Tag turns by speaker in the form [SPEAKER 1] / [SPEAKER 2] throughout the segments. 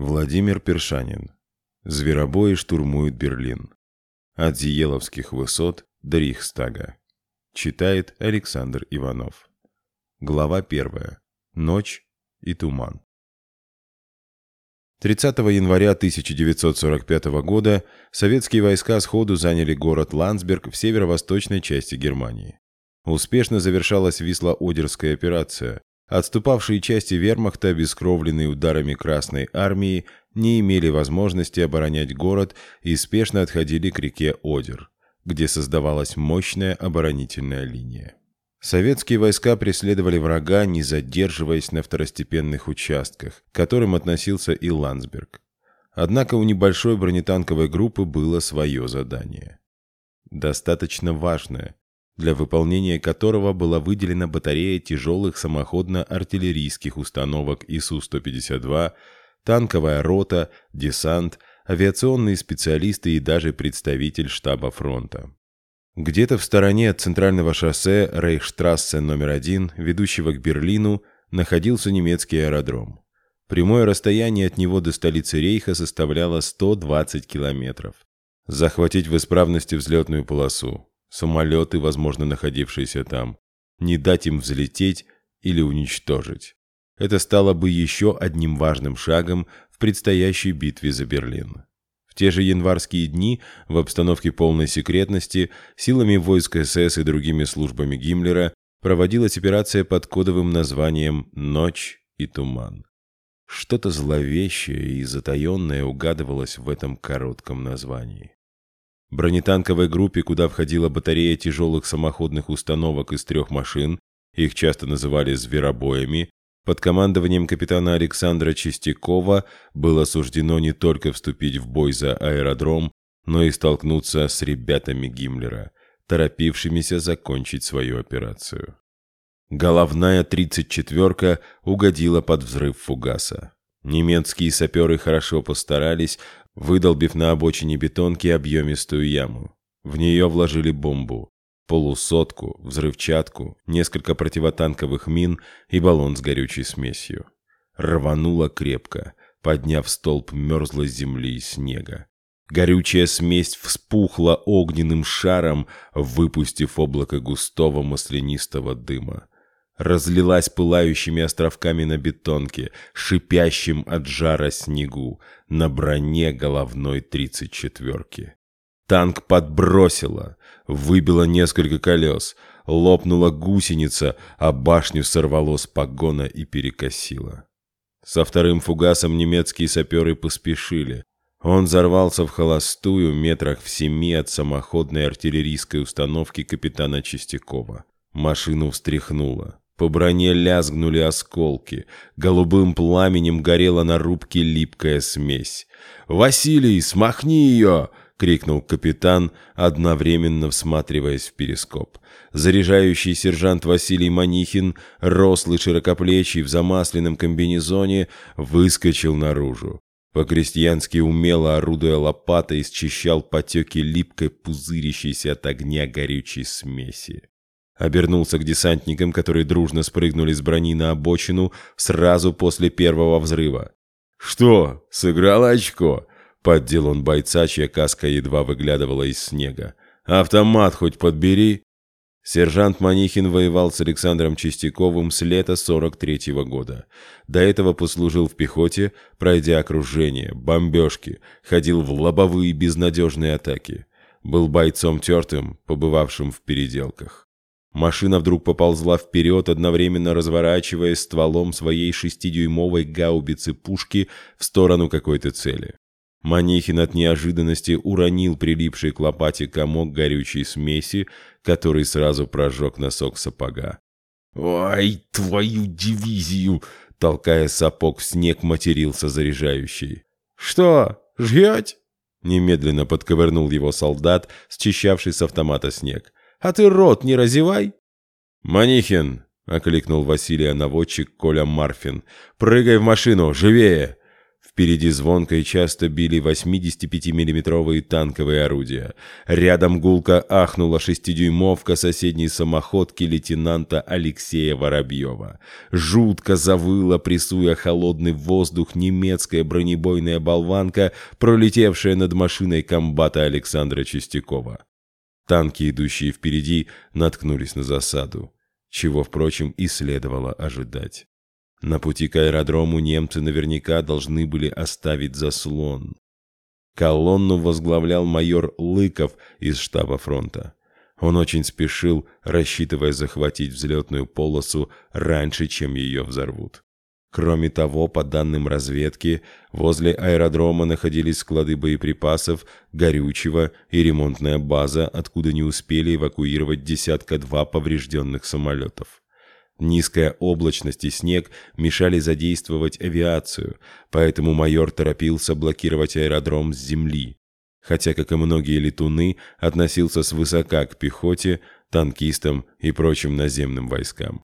[SPEAKER 1] Владимир Першанин. Зверобои штурмуют Берлин. От Зиеловских высот до Рихстага. Читает Александр Иванов. Глава первая. Ночь и туман. 30 января 1945 года советские войска сходу заняли город Ландсберг в северо-восточной части Германии. Успешно завершалась Висло-Одерская операция, Отступавшие части вермахта, бескровленные ударами Красной Армии, не имели возможности оборонять город и спешно отходили к реке Одер, где создавалась мощная оборонительная линия. Советские войска преследовали врага, не задерживаясь на второстепенных участках, к которым относился и Ландсберг. Однако у небольшой бронетанковой группы было свое задание. Достаточно важное, для выполнения которого была выделена батарея тяжелых самоходно-артиллерийских установок ИСУ-152, танковая рота, десант, авиационные специалисты и даже представитель штаба фронта. Где-то в стороне от центрального шоссе Рейхштрассе номер один, ведущего к Берлину, находился немецкий аэродром. Прямое расстояние от него до столицы Рейха составляло 120 километров. Захватить в исправности взлетную полосу, Самолеты, возможно, находившиеся там. Не дать им взлететь или уничтожить. Это стало бы еще одним важным шагом в предстоящей битве за Берлин. В те же январские дни, в обстановке полной секретности, силами войск СС и другими службами Гиммлера проводилась операция под кодовым названием «Ночь и туман». Что-то зловещее и затаенное угадывалось в этом коротком названии. Бронетанковой группе, куда входила батарея тяжелых самоходных установок из трех машин, их часто называли «зверобоями», под командованием капитана Александра Чистякова было суждено не только вступить в бой за аэродром, но и столкнуться с ребятами Гиммлера, торопившимися закончить свою операцию. Головная 34-ка угодила под взрыв фугаса. Немецкие саперы хорошо постарались, выдолбив на обочине бетонки а объемистую яму. В нее вложили бомбу, полусотку, взрывчатку, несколько противотанковых мин и баллон с горючей смесью. Рвануло крепко, подняв столб мерзлой земли и снега. Горючая смесь вспухла огненным шаром, выпустив облако густого маслянистого дыма разлилась пылающими островками на бетонке, шипящим от жара снегу, на броне головной тридцать четверки. Танк подбросило, выбило несколько колес, лопнула гусеница, а башню сорвало с погона и перекосило. Со вторым фугасом немецкие саперы поспешили. Он взорвался в холостую метрах в семи от самоходной артиллерийской установки капитана Чистякова. Машину встряхнуло. По броне лязгнули осколки, голубым пламенем горела на рубке липкая смесь. «Василий, смахни ее!» — крикнул капитан, одновременно всматриваясь в перископ. Заряжающий сержант Василий Манихин, рослый широкоплечий в замасленном комбинезоне, выскочил наружу. По-крестьянски умело орудуя лопатой, исчищал потеки липкой пузырящейся от огня горючей смеси. Обернулся к десантникам, которые дружно спрыгнули с брони на обочину сразу после первого взрыва. «Что, сыграл очко?» — поддел он бойца, чья каска едва выглядывала из снега. «Автомат хоть подбери!» Сержант Манихин воевал с Александром Чистяковым с лета 43-го года. До этого послужил в пехоте, пройдя окружение, бомбежки, ходил в лобовые безнадежные атаки. Был бойцом тертым, побывавшим в переделках. Машина вдруг поползла вперед, одновременно разворачиваясь стволом своей шестидюймовой гаубицы пушки в сторону какой-то цели. Манихин от неожиданности уронил прилипший к лопате комок горючей смеси, который сразу прожег носок сапога. «Ай, твою дивизию!» — толкая сапог в снег, матерился заряжающий. «Что, жьете?» — немедленно подковырнул его солдат, счищавший с автомата снег. — а ты рот не разевай!» «Манихин!» — окликнул Василия наводчик Коля Марфин. «Прыгай в машину! Живее!» Впереди звонко и часто били 85-миллиметровые танковые орудия. Рядом гулко ахнула шестидюймовка соседней самоходки лейтенанта Алексея Воробьева. Жутко завыла, прессуя холодный воздух, немецкая бронебойная болванка, пролетевшая над машиной комбата Александра Чистякова. Танки, идущие впереди, наткнулись на засаду, чего, впрочем, и следовало ожидать. На пути к аэродрому немцы наверняка должны были оставить заслон. Колонну возглавлял майор Лыков из штаба фронта. Он очень спешил, рассчитывая захватить взлетную полосу раньше, чем ее взорвут. Кроме того, по данным разведки, возле аэродрома находились склады боеприпасов, горючего и ремонтная база, откуда не успели эвакуировать десятка-два поврежденных самолетов. Низкая облачность и снег мешали задействовать авиацию, поэтому майор торопился блокировать аэродром с земли. Хотя, как и многие летуны, относился свысока к пехоте, танкистам и прочим наземным войскам.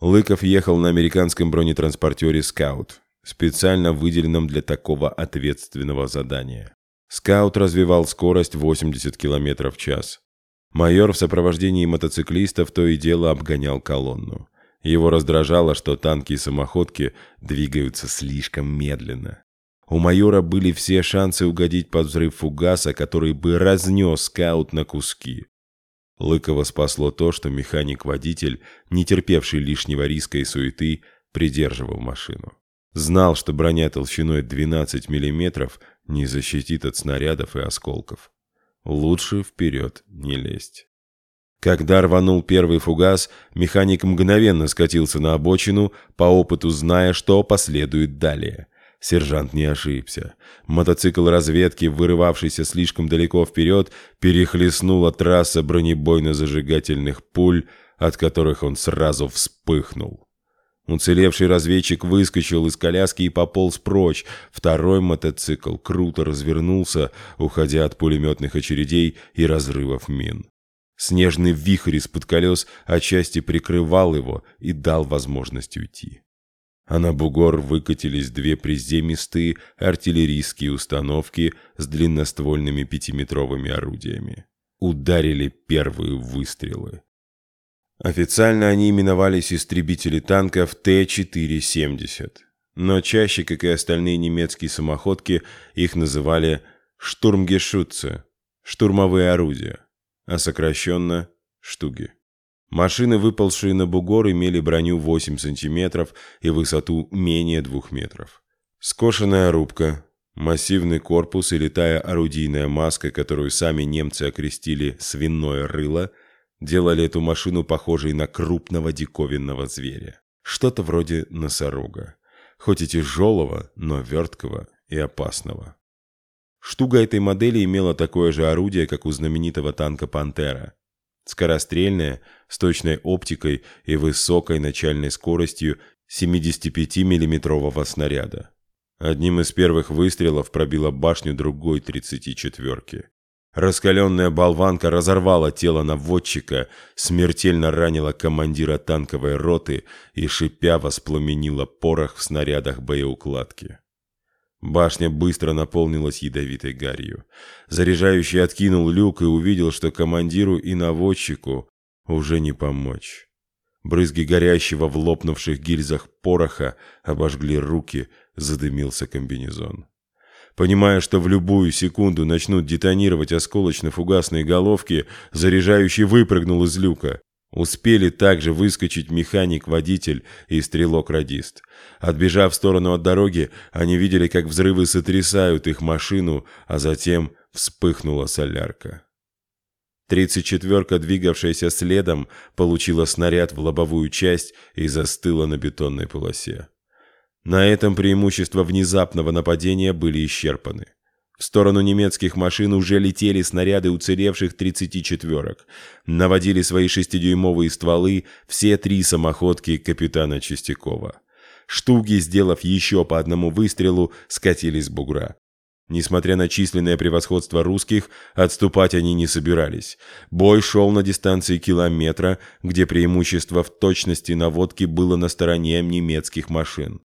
[SPEAKER 1] Лыков ехал на американском бронетранспортере «Скаут», специально выделенном для такого ответственного задания. «Скаут» развивал скорость 80 км в час. Майор в сопровождении мотоциклистов то и дело обгонял колонну. Его раздражало, что танки и самоходки двигаются слишком медленно. У майора были все шансы угодить под взрыв фугаса, который бы разнес скаут на куски. Лыкова спасло то, что механик-водитель, не терпевший лишнего риска и суеты, придерживал машину. Знал, что броня толщиной 12 мм не защитит от снарядов и осколков. Лучше вперед не лезть. Когда рванул первый фугас, механик мгновенно скатился на обочину, по опыту зная, что последует далее – Сержант не ошибся. Мотоцикл разведки, вырывавшийся слишком далеко вперед, перехлестнула трасса бронебойно-зажигательных пуль, от которых он сразу вспыхнул. Уцелевший разведчик выскочил из коляски и пополз прочь. Второй мотоцикл круто развернулся, уходя от пулеметных очередей и разрывов мин. Снежный вихрь из-под колес отчасти прикрывал его и дал возможность уйти. А на бугор выкатились две приземистые артиллерийские установки с длинноствольными пятиметровыми орудиями. Ударили первые выстрелы. Официально они именовались истребители танков Т-470, но чаще, как и остальные немецкие самоходки, их называли «штурмгешутцы» – штурмовые орудия, а сокращенно – «штуги». Машины, выползшие на бугор, имели броню 8 сантиметров и высоту менее 2 метров. Скошенная рубка, массивный корпус и летая орудийная маска, которую сами немцы окрестили «свиное рыло», делали эту машину похожей на крупного диковинного зверя. Что-то вроде носорога. Хоть и тяжелого, но верткого и опасного. Штуга этой модели имела такое же орудие, как у знаменитого танка «Пантера» скорострельная, с точной оптикой и высокой начальной скоростью 75 миллиметрового снаряда. Одним из первых выстрелов пробила башню другой 34-ки. Раскаленная болванка разорвала тело наводчика, смертельно ранила командира танковой роты и, шипя, воспламенила порох в снарядах боеукладки. Башня быстро наполнилась ядовитой гарью. Заряжающий откинул люк и увидел, что командиру и наводчику уже не помочь. Брызги горящего в лопнувших гильзах пороха обожгли руки, задымился комбинезон. Понимая, что в любую секунду начнут детонировать осколочно-фугасные головки, заряжающий выпрыгнул из люка. Успели также выскочить механик-водитель и стрелок-радист. Отбежав в сторону от дороги, они видели, как взрывы сотрясают их машину, а затем вспыхнула солярка. Тридцать четверка, двигавшаяся следом, получила снаряд в лобовую часть и застыла на бетонной полосе. На этом преимущества внезапного нападения были исчерпаны в сторону немецких машин уже летели снаряды уцелевших 34-ок. Наводили свои шестидюймовые стволы все три самоходки капитана Чистякова. Штуги, сделав еще по одному выстрелу, скатились с бугра. Несмотря на численное превосходство русских, отступать они не собирались. Бой шел на дистанции километра, где преимущество в точности наводки было на стороне немецких машин.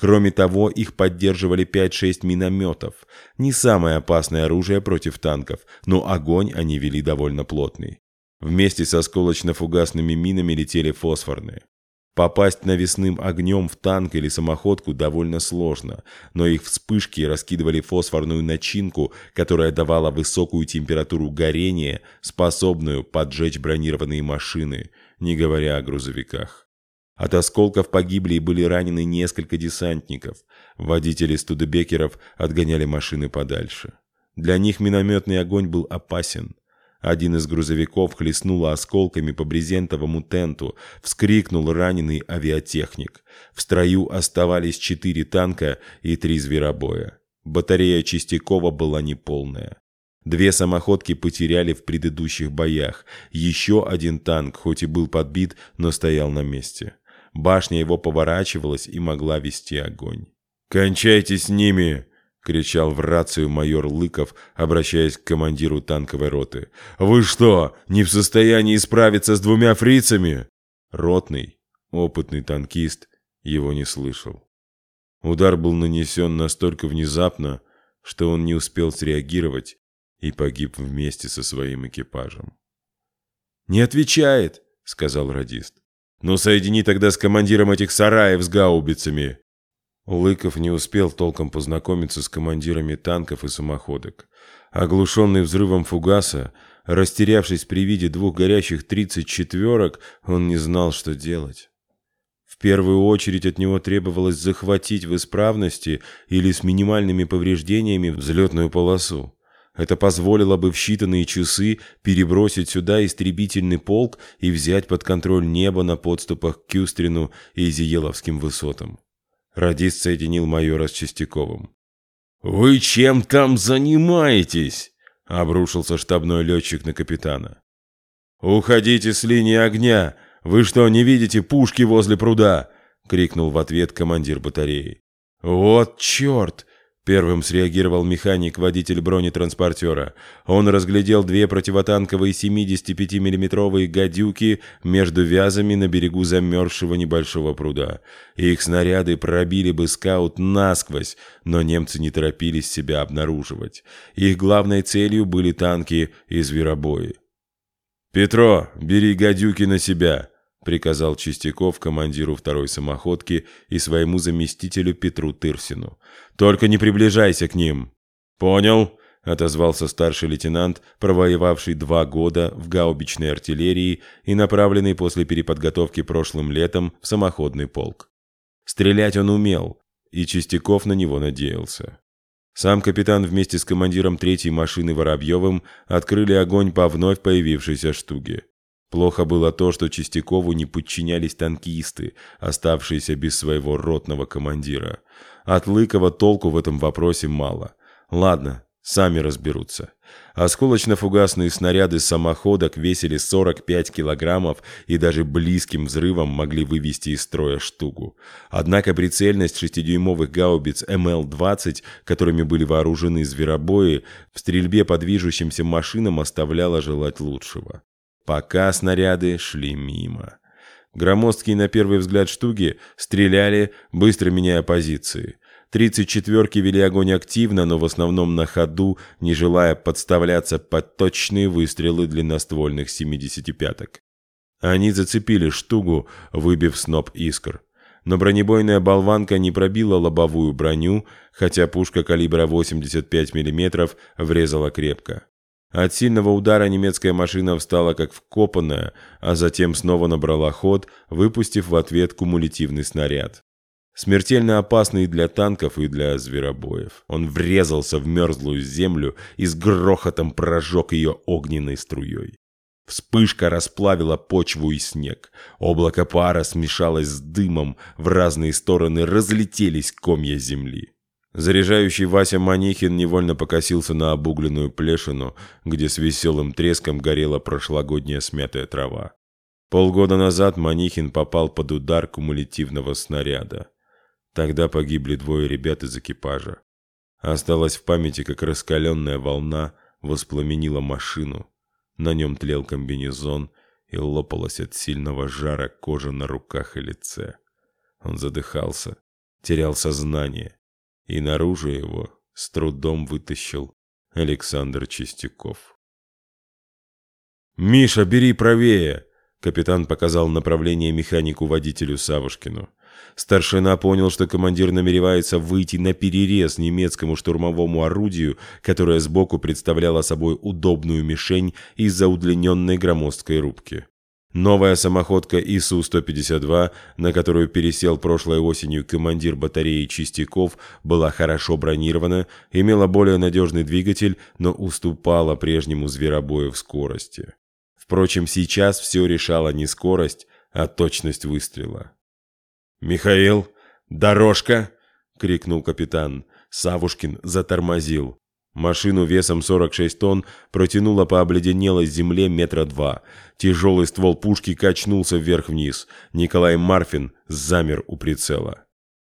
[SPEAKER 1] Кроме того, их поддерживали 5-6 минометов. Не самое опасное оружие против танков, но огонь они вели довольно плотный. Вместе со осколочно-фугасными минами летели фосфорные. Попасть навесным огнем в танк или самоходку довольно сложно, но их вспышки раскидывали фосфорную начинку, которая давала высокую температуру горения, способную поджечь бронированные машины, не говоря о грузовиках. От осколков погибли и были ранены несколько десантников. Водители студебекеров отгоняли машины подальше. Для них минометный огонь был опасен. Один из грузовиков хлестнуло осколками по брезентовому тенту, вскрикнул раненый авиатехник. В строю оставались четыре танка и три зверобоя. Батарея Чистякова была неполная. Две самоходки потеряли в предыдущих боях. Еще один танк, хоть и был подбит, но стоял на месте. Башня его поворачивалась и могла вести огонь. «Кончайте с ними!» — кричал в рацию майор Лыков, обращаясь к командиру танковой роты. «Вы что, не в состоянии справиться с двумя фрицами?» Ротный, опытный танкист, его не слышал. Удар был нанесен настолько внезапно, что он не успел среагировать и погиб вместе со своим экипажем. «Не отвечает!» — сказал радист. Но соедини тогда с командиром этих сараев с гаубицами!» Лыков не успел толком познакомиться с командирами танков и самоходок. Оглушенный взрывом фугаса, растерявшись при виде двух горящих тридцать четверок, он не знал, что делать. В первую очередь от него требовалось захватить в исправности или с минимальными повреждениями взлетную полосу. Это позволило бы в считанные часы перебросить сюда истребительный полк и взять под контроль небо на подступах к Кюстрину и Зиеловским высотам. Радист соединил майора с Чистяковым. «Вы чем там занимаетесь?» — обрушился штабной летчик на капитана. «Уходите с линии огня! Вы что, не видите пушки возле пруда?» — крикнул в ответ командир батареи. «Вот черт! Первым среагировал механик-водитель бронетранспортера. Он разглядел две противотанковые 75 миллиметровые «гадюки» между вязами на берегу замерзшего небольшого пруда. Их снаряды пробили бы скаут насквозь, но немцы не торопились себя обнаруживать. Их главной целью были танки и зверобои. «Петро, бери «гадюки» на себя!» приказал Чистяков командиру второй самоходки и своему заместителю Петру Тырсину. «Только не приближайся к ним!» «Понял!» — отозвался старший лейтенант, провоевавший два года в гаубичной артиллерии и направленный после переподготовки прошлым летом в самоходный полк. Стрелять он умел, и Чистяков на него надеялся. Сам капитан вместе с командиром третьей машины Воробьевым открыли огонь по вновь появившейся штуге. Плохо было то, что Чистякову не подчинялись танкисты, оставшиеся без своего ротного командира. От Лыкова толку в этом вопросе мало. Ладно, сами разберутся. Осколочно-фугасные снаряды самоходок весили 45 килограммов и даже близким взрывом могли вывести из строя штуку. Однако прицельность шестидюймовых гаубиц МЛ-20, которыми были вооружены зверобои, в стрельбе по движущимся машинам оставляла желать лучшего. Пока снаряды шли мимо. Громоздкие на первый взгляд штуги стреляли, быстро меняя позиции. Тридцать четверки вели огонь активно, но в основном на ходу, не желая подставляться под точные выстрелы длинноствольных 75-ок. Они зацепили штугу, выбив сноп искр. Но бронебойная болванка не пробила лобовую броню, хотя пушка калибра 85 мм врезала крепко. От сильного удара немецкая машина встала как вкопанная, а затем снова набрала ход, выпустив в ответ кумулятивный снаряд. Смертельно опасный и для танков, и для зверобоев. Он врезался в мерзлую землю и с грохотом прожег ее огненной струей. Вспышка расплавила почву и снег. Облако пара смешалось с дымом, в разные стороны разлетелись комья земли. Заряжающий Вася Манихин невольно покосился на обугленную плешину, где с веселым треском горела прошлогодняя смятая трава. Полгода назад Манихин попал под удар кумулятивного снаряда. Тогда погибли двое ребят из экипажа. Осталась в памяти, как раскаленная волна воспламенила машину. На нем тлел комбинезон и лопалась от сильного жара кожа на руках и лице. Он задыхался, терял сознание и наружу его с трудом вытащил Александр Чистяков. «Миша, бери правее!» — капитан показал направление механику-водителю Савушкину. Старшина понял, что командир намеревается выйти на перерез немецкому штурмовому орудию, которое сбоку представляло собой удобную мишень из-за удлиненной громоздкой рубки. Новая самоходка ИСУ-152, на которую пересел прошлой осенью командир батареи Чистяков, была хорошо бронирована, имела более надежный двигатель, но уступала прежнему зверобою в скорости. Впрочем, сейчас все решала не скорость, а точность выстрела. «Михаил! Дорожка!» — крикнул капитан. Савушкин затормозил. Машину весом 46 тонн протянуло по обледенелой земле метра два. Тяжелый ствол пушки качнулся вверх-вниз. Николай Марфин замер у прицела.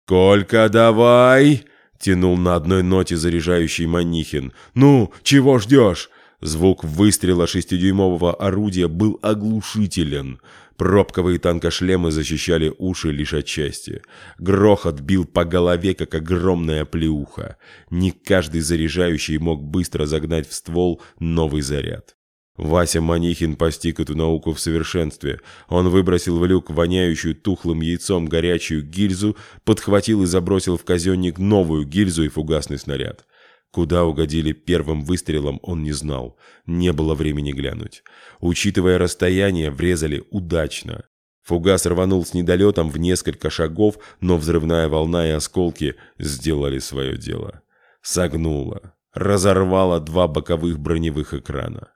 [SPEAKER 1] «Колька, давай!» – тянул на одной ноте заряжающий Манихин. «Ну, чего ждешь?» Звук выстрела шестидюймового орудия был оглушителен. Пробковые танкошлемы защищали уши лишь отчасти. Грохот бил по голове, как огромная плеуха. Не каждый заряжающий мог быстро загнать в ствол новый заряд. Вася Манихин постиг эту науку в совершенстве. Он выбросил в люк воняющую тухлым яйцом горячую гильзу, подхватил и забросил в казенник новую гильзу и фугасный снаряд. Куда угодили первым выстрелом, он не знал. Не было времени глянуть. Учитывая расстояние, врезали удачно. Фугас рванул с недолетом в несколько шагов, но взрывная волна и осколки сделали свое дело. Согнуло, Разорвала два боковых броневых экрана.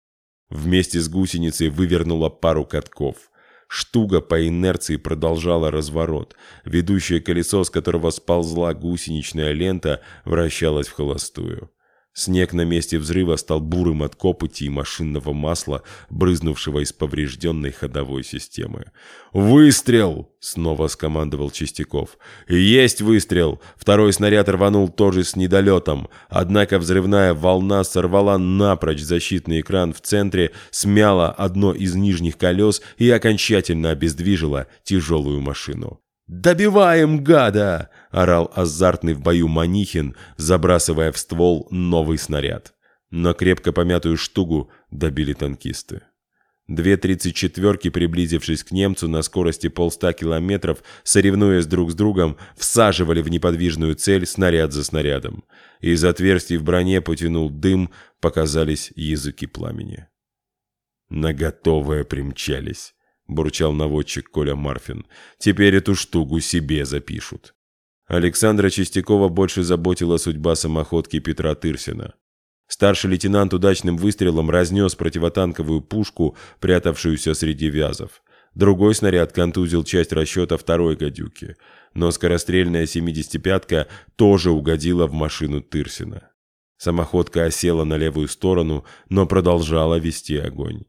[SPEAKER 1] Вместе с гусеницей вывернула пару катков. Штуга по инерции продолжала разворот. Ведущее колесо, с которого сползла гусеничная лента, вращалось в холостую. Снег на месте взрыва стал бурым от копоти и машинного масла, брызнувшего из поврежденной ходовой системы. «Выстрел!» — снова скомандовал Чистяков. «Есть выстрел!» Второй снаряд рванул тоже с недолетом. Однако взрывная волна сорвала напрочь защитный экран в центре, смяла одно из нижних колес и окончательно обездвижила тяжелую машину. «Добиваем, гада!» – орал азартный в бою Манихин, забрасывая в ствол новый снаряд. Но крепко помятую штугу добили танкисты. Две тридцать четверки, приблизившись к немцу на скорости полста километров, соревнуясь друг с другом, всаживали в неподвижную цель снаряд за снарядом. Из отверстий в броне потянул дым, показались языки пламени. На Наготовые примчались. — бурчал наводчик Коля Марфин. «Теперь эту штугу себе запишут». Александра Чистякова больше заботила судьба самоходки Петра Тырсина. Старший лейтенант удачным выстрелом разнес противотанковую пушку, прятавшуюся среди вязов. Другой снаряд контузил часть расчета второй гадюки, но скорострельная «семидесятипятка» тоже угодила в машину Тырсина. Самоходка осела на левую сторону, но продолжала вести огонь.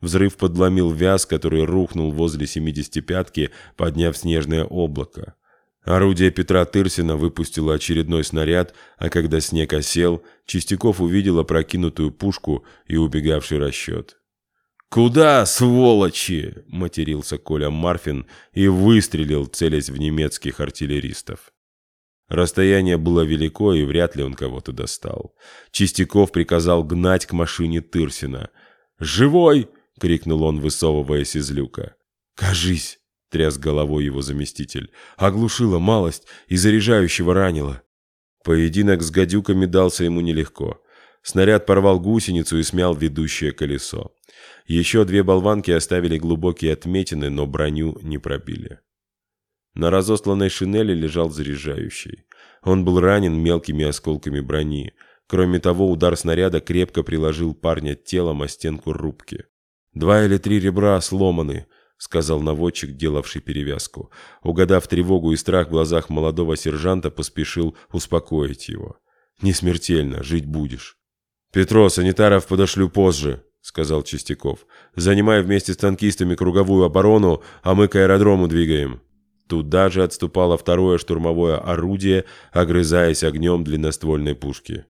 [SPEAKER 1] Взрыв подломил вяз, который рухнул возле 75-ки, подняв снежное облако. Орудие Петра Тырсина выпустило очередной снаряд, а когда снег осел, Чистяков увидел опрокинутую пушку и убегавший расчет. «Куда, сволочи!» – матерился Коля Марфин и выстрелил, целясь в немецких артиллеристов. Расстояние было велико, и вряд ли он кого-то достал. Чистяков приказал гнать к машине Тырсина. «Живой!» — крикнул он, высовываясь из люка. «Кажись!» — тряс головой его заместитель. «Оглушила малость и заряжающего ранила». Поединок с гадюками дался ему нелегко. Снаряд порвал гусеницу и смял ведущее колесо. Еще две болванки оставили глубокие отметины, но броню не пробили. На разосланной шинели лежал заряжающий. Он был ранен мелкими осколками брони. Кроме того, удар снаряда крепко приложил парня телом о стенку рубки. «Два или три ребра сломаны», — сказал наводчик, делавший перевязку. Угадав тревогу и страх в глазах молодого сержанта, поспешил успокоить его. «Не смертельно, жить будешь». «Петро, санитаров подошлю позже», — сказал Чистяков. Занимая вместе с танкистами круговую оборону, а мы к аэродрому двигаем». Туда же отступало второе штурмовое орудие, огрызаясь огнем длинноствольной пушки.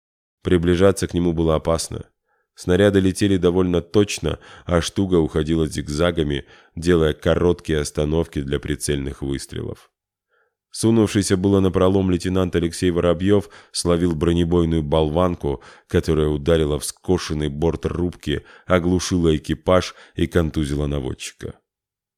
[SPEAKER 1] Приближаться к нему было опасно. Снаряды летели довольно точно, а штуга уходила зигзагами, делая короткие остановки для прицельных выстрелов. Сунувшийся было на пролом лейтенант Алексей Воробьев словил бронебойную болванку, которая ударила в скошенный борт рубки, оглушила экипаж и контузила наводчика.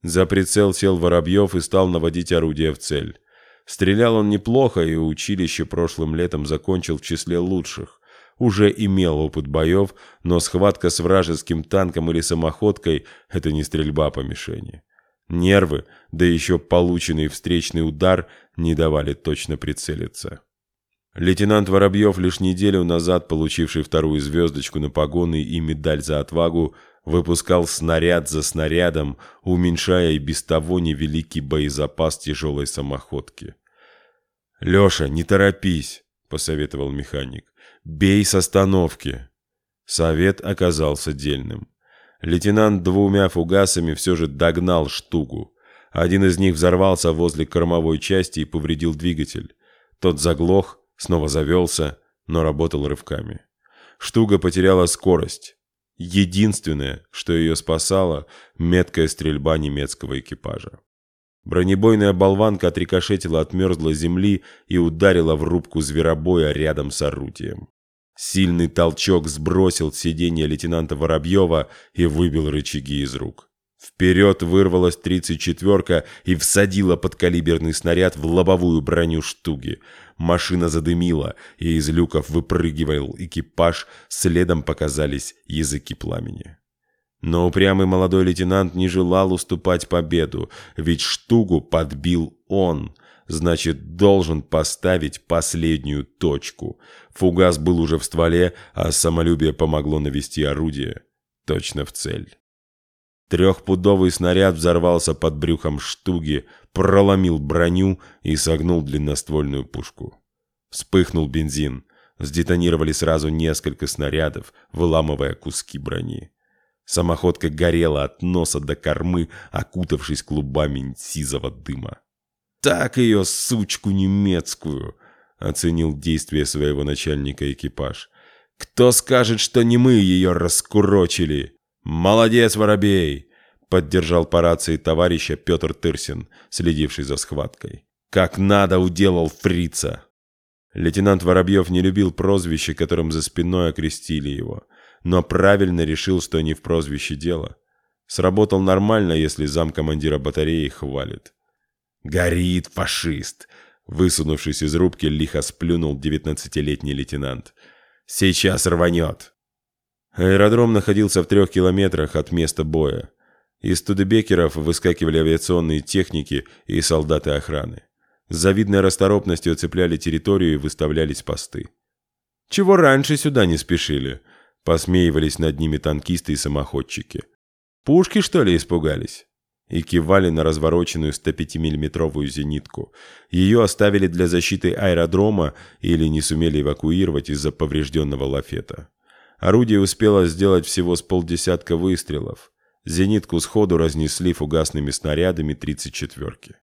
[SPEAKER 1] За прицел сел Воробьев и стал наводить орудие в цель. Стрелял он неплохо и училище прошлым летом закончил в числе лучших уже имел опыт боев, но схватка с вражеским танком или самоходкой – это не стрельба по мишени. Нервы, да еще полученный встречный удар, не давали точно прицелиться. Лейтенант Воробьев, лишь неделю назад получивший вторую звездочку на погоны и медаль за отвагу, выпускал снаряд за снарядом, уменьшая и без того невеликий боезапас тяжелой самоходки. «Леша, не торопись!» – посоветовал механик. «Бей с остановки!» Совет оказался дельным. Лейтенант двумя фугасами все же догнал штуку. Один из них взорвался возле кормовой части и повредил двигатель. Тот заглох, снова завелся, но работал рывками. Штуга потеряла скорость. Единственное, что ее спасало, меткая стрельба немецкого экипажа. Бронебойная болванка отрикошетила от мерзлой земли и ударила в рубку зверобоя рядом с орудием. Сильный толчок сбросил сиденье лейтенанта Воробьева и выбил рычаги из рук. Вперед вырвалась 34-ка и всадила подкалиберный снаряд в лобовую броню штуги. Машина задымила, и из люков выпрыгивал экипаж, следом показались языки пламени. Но упрямый молодой лейтенант не желал уступать победу, ведь штугу подбил он — значит, должен поставить последнюю точку. Фугас был уже в стволе, а самолюбие помогло навести орудие. Точно в цель. Трехпудовый снаряд взорвался под брюхом штуги, проломил броню и согнул длинноствольную пушку. Вспыхнул бензин. Сдетонировали сразу несколько снарядов, выламывая куски брони. Самоходка горела от носа до кормы, окутавшись клубами сизого дыма так ее, сучку немецкую!» — оценил действие своего начальника экипаж. «Кто скажет, что не мы ее раскурочили?» «Молодец, Воробей!» — поддержал по рации товарища Петр Тырсин, следивший за схваткой. «Как надо уделал фрица!» Лейтенант Воробьев не любил прозвище, которым за спиной окрестили его, но правильно решил, что не в прозвище дело. Сработал нормально, если зам командира батареи хвалит. Горит фашист!» Высунувшись из рубки, лихо сплюнул девятнадцатилетний лейтенант. «Сейчас рванет!» Аэродром находился в трех километрах от места боя. Из тудебекеров выскакивали авиационные техники и солдаты охраны. С завидной расторопностью оцепляли территорию и выставлялись посты. Чего раньше сюда не спешили? Посмеивались над ними танкисты и самоходчики. Пушки, что ли, испугались? и кивали на развороченную 105-миллиметровую зенитку. Ее оставили для защиты аэродрома или не сумели эвакуировать из-за поврежденного лафета. Орудие успело сделать всего с полдесятка выстрелов. Зенитку сходу разнесли фугасными снарядами 34-ки.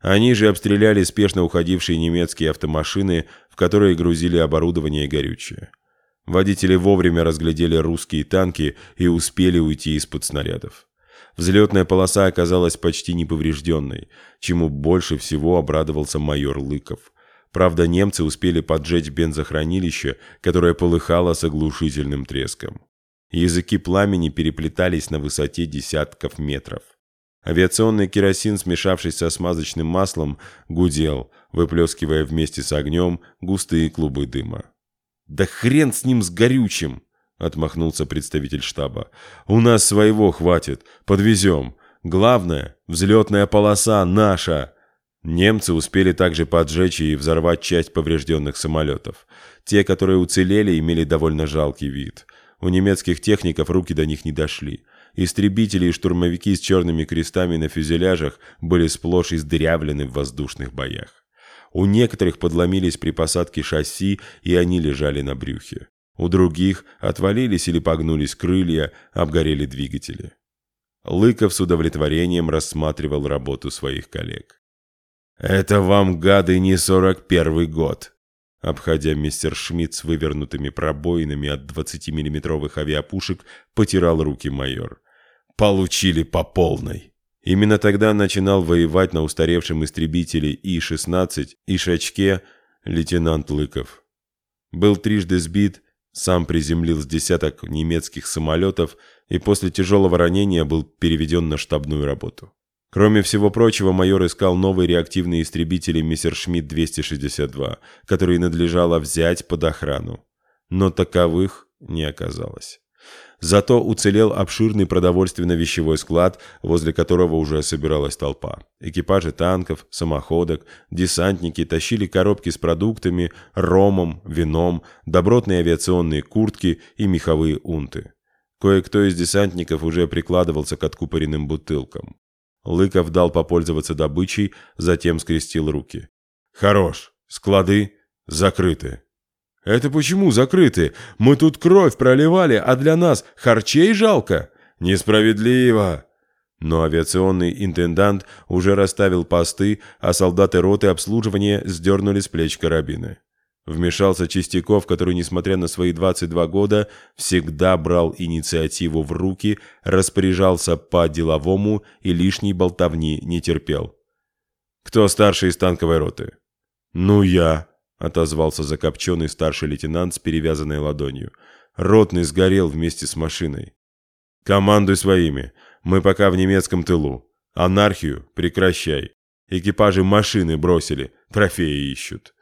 [SPEAKER 1] Они же обстреляли спешно уходившие немецкие автомашины, в которые грузили оборудование и горючее. Водители вовремя разглядели русские танки и успели уйти из-под снарядов. Взлетная полоса оказалась почти неповрежденной, чему больше всего обрадовался майор Лыков. Правда, немцы успели поджечь бензохранилище, которое полыхало с оглушительным треском. Языки пламени переплетались на высоте десятков метров. Авиационный керосин, смешавшись со смазочным маслом, гудел, выплескивая вместе с огнем густые клубы дыма. «Да хрен с ним, с горючим!» отмахнулся представитель штаба. У нас своего хватит, подвезем. Главное, взлетная полоса наша. Немцы успели также поджечь и взорвать часть поврежденных самолетов. Те, которые уцелели, имели довольно жалкий вид. У немецких техников руки до них не дошли. Истребители и штурмовики с черными крестами на фюзеляжах были сплошь издырявлены в воздушных боях. У некоторых подломились при посадке шасси, и они лежали на брюхе. У других отвалились или погнулись крылья, обгорели двигатели. Лыков с удовлетворением рассматривал работу своих коллег. «Это вам, гады, не сорок первый год!» Обходя мистер Шмидт с вывернутыми пробоинами от 20-миллиметровых авиапушек, потирал руки майор. «Получили по полной!» Именно тогда начинал воевать на устаревшем истребителе И-16 и Шачке лейтенант Лыков. Был трижды сбит, сам приземлил с десяток немецких самолетов и после тяжелого ранения был переведен на штабную работу. Кроме всего прочего, майор искал новые реактивные истребители Мессершмитт-262, которые надлежало взять под охрану. Но таковых не оказалось. Зато уцелел обширный продовольственно-вещевой склад, возле которого уже собиралась толпа. Экипажи танков, самоходок, десантники тащили коробки с продуктами, ромом, вином, добротные авиационные куртки и меховые унты. Кое-кто из десантников уже прикладывался к откупоренным бутылкам. Лыков дал попользоваться добычей, затем скрестил руки. «Хорош! Склады закрыты!» Это почему закрыты? Мы тут кровь проливали, а для нас харчей жалко? Несправедливо!» Но авиационный интендант уже расставил посты, а солдаты роты обслуживания сдернули с плеч карабины. Вмешался Чистяков, который, несмотря на свои 22 года, всегда брал инициативу в руки, распоряжался по-деловому и лишней болтовни не терпел. «Кто старший из танковой роты?» «Ну я», отозвался закопченный старший лейтенант с перевязанной ладонью. Ротный сгорел вместе с машиной. «Командуй своими. Мы пока в немецком тылу. Анархию прекращай. Экипажи машины бросили, трофеи ищут».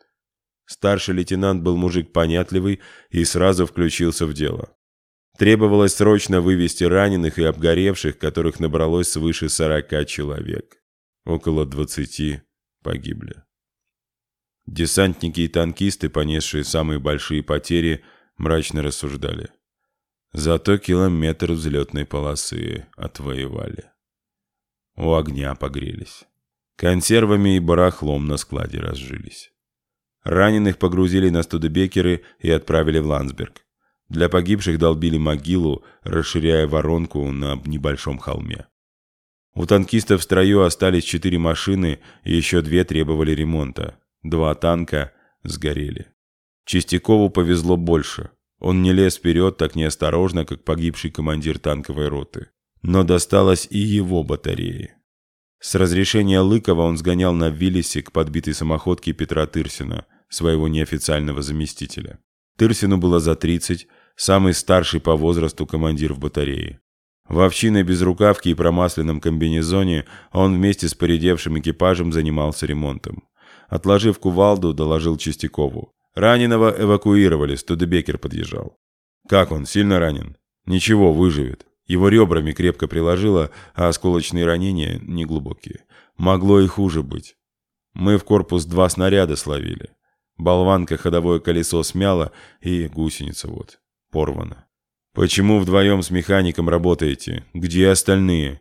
[SPEAKER 1] Старший лейтенант был мужик понятливый и сразу включился в дело. Требовалось срочно вывести раненых и обгоревших, которых набралось свыше 40 человек. Около 20 погибли. Десантники и танкисты, понесшие самые большие потери, мрачно рассуждали. Зато километр взлетной полосы отвоевали. У огня погрелись. Консервами и барахлом на складе разжились. Раненых погрузили на студебекеры и отправили в Ландсберг. Для погибших долбили могилу, расширяя воронку на небольшом холме. У танкистов в строю остались четыре машины, и еще две требовали ремонта два танка сгорели. Чистякову повезло больше. Он не лез вперед так неосторожно, как погибший командир танковой роты. Но досталось и его батареи. С разрешения Лыкова он сгонял на Виллисе к подбитой самоходке Петра Тырсина, своего неофициального заместителя. Тырсину было за 30, самый старший по возрасту командир в батарее. В овчиной безрукавке и промасленном комбинезоне он вместе с поредевшим экипажем занимался ремонтом отложив кувалду, доложил Чистякову. Раненого эвакуировали, Студебекер подъезжал. Как он, сильно ранен? Ничего, выживет. Его ребрами крепко приложило, а осколочные ранения неглубокие. Могло и хуже быть. Мы в корпус два снаряда словили. Болванка ходовое колесо смяла, и гусеница вот, порвана. «Почему вдвоем с механиком работаете? Где остальные?»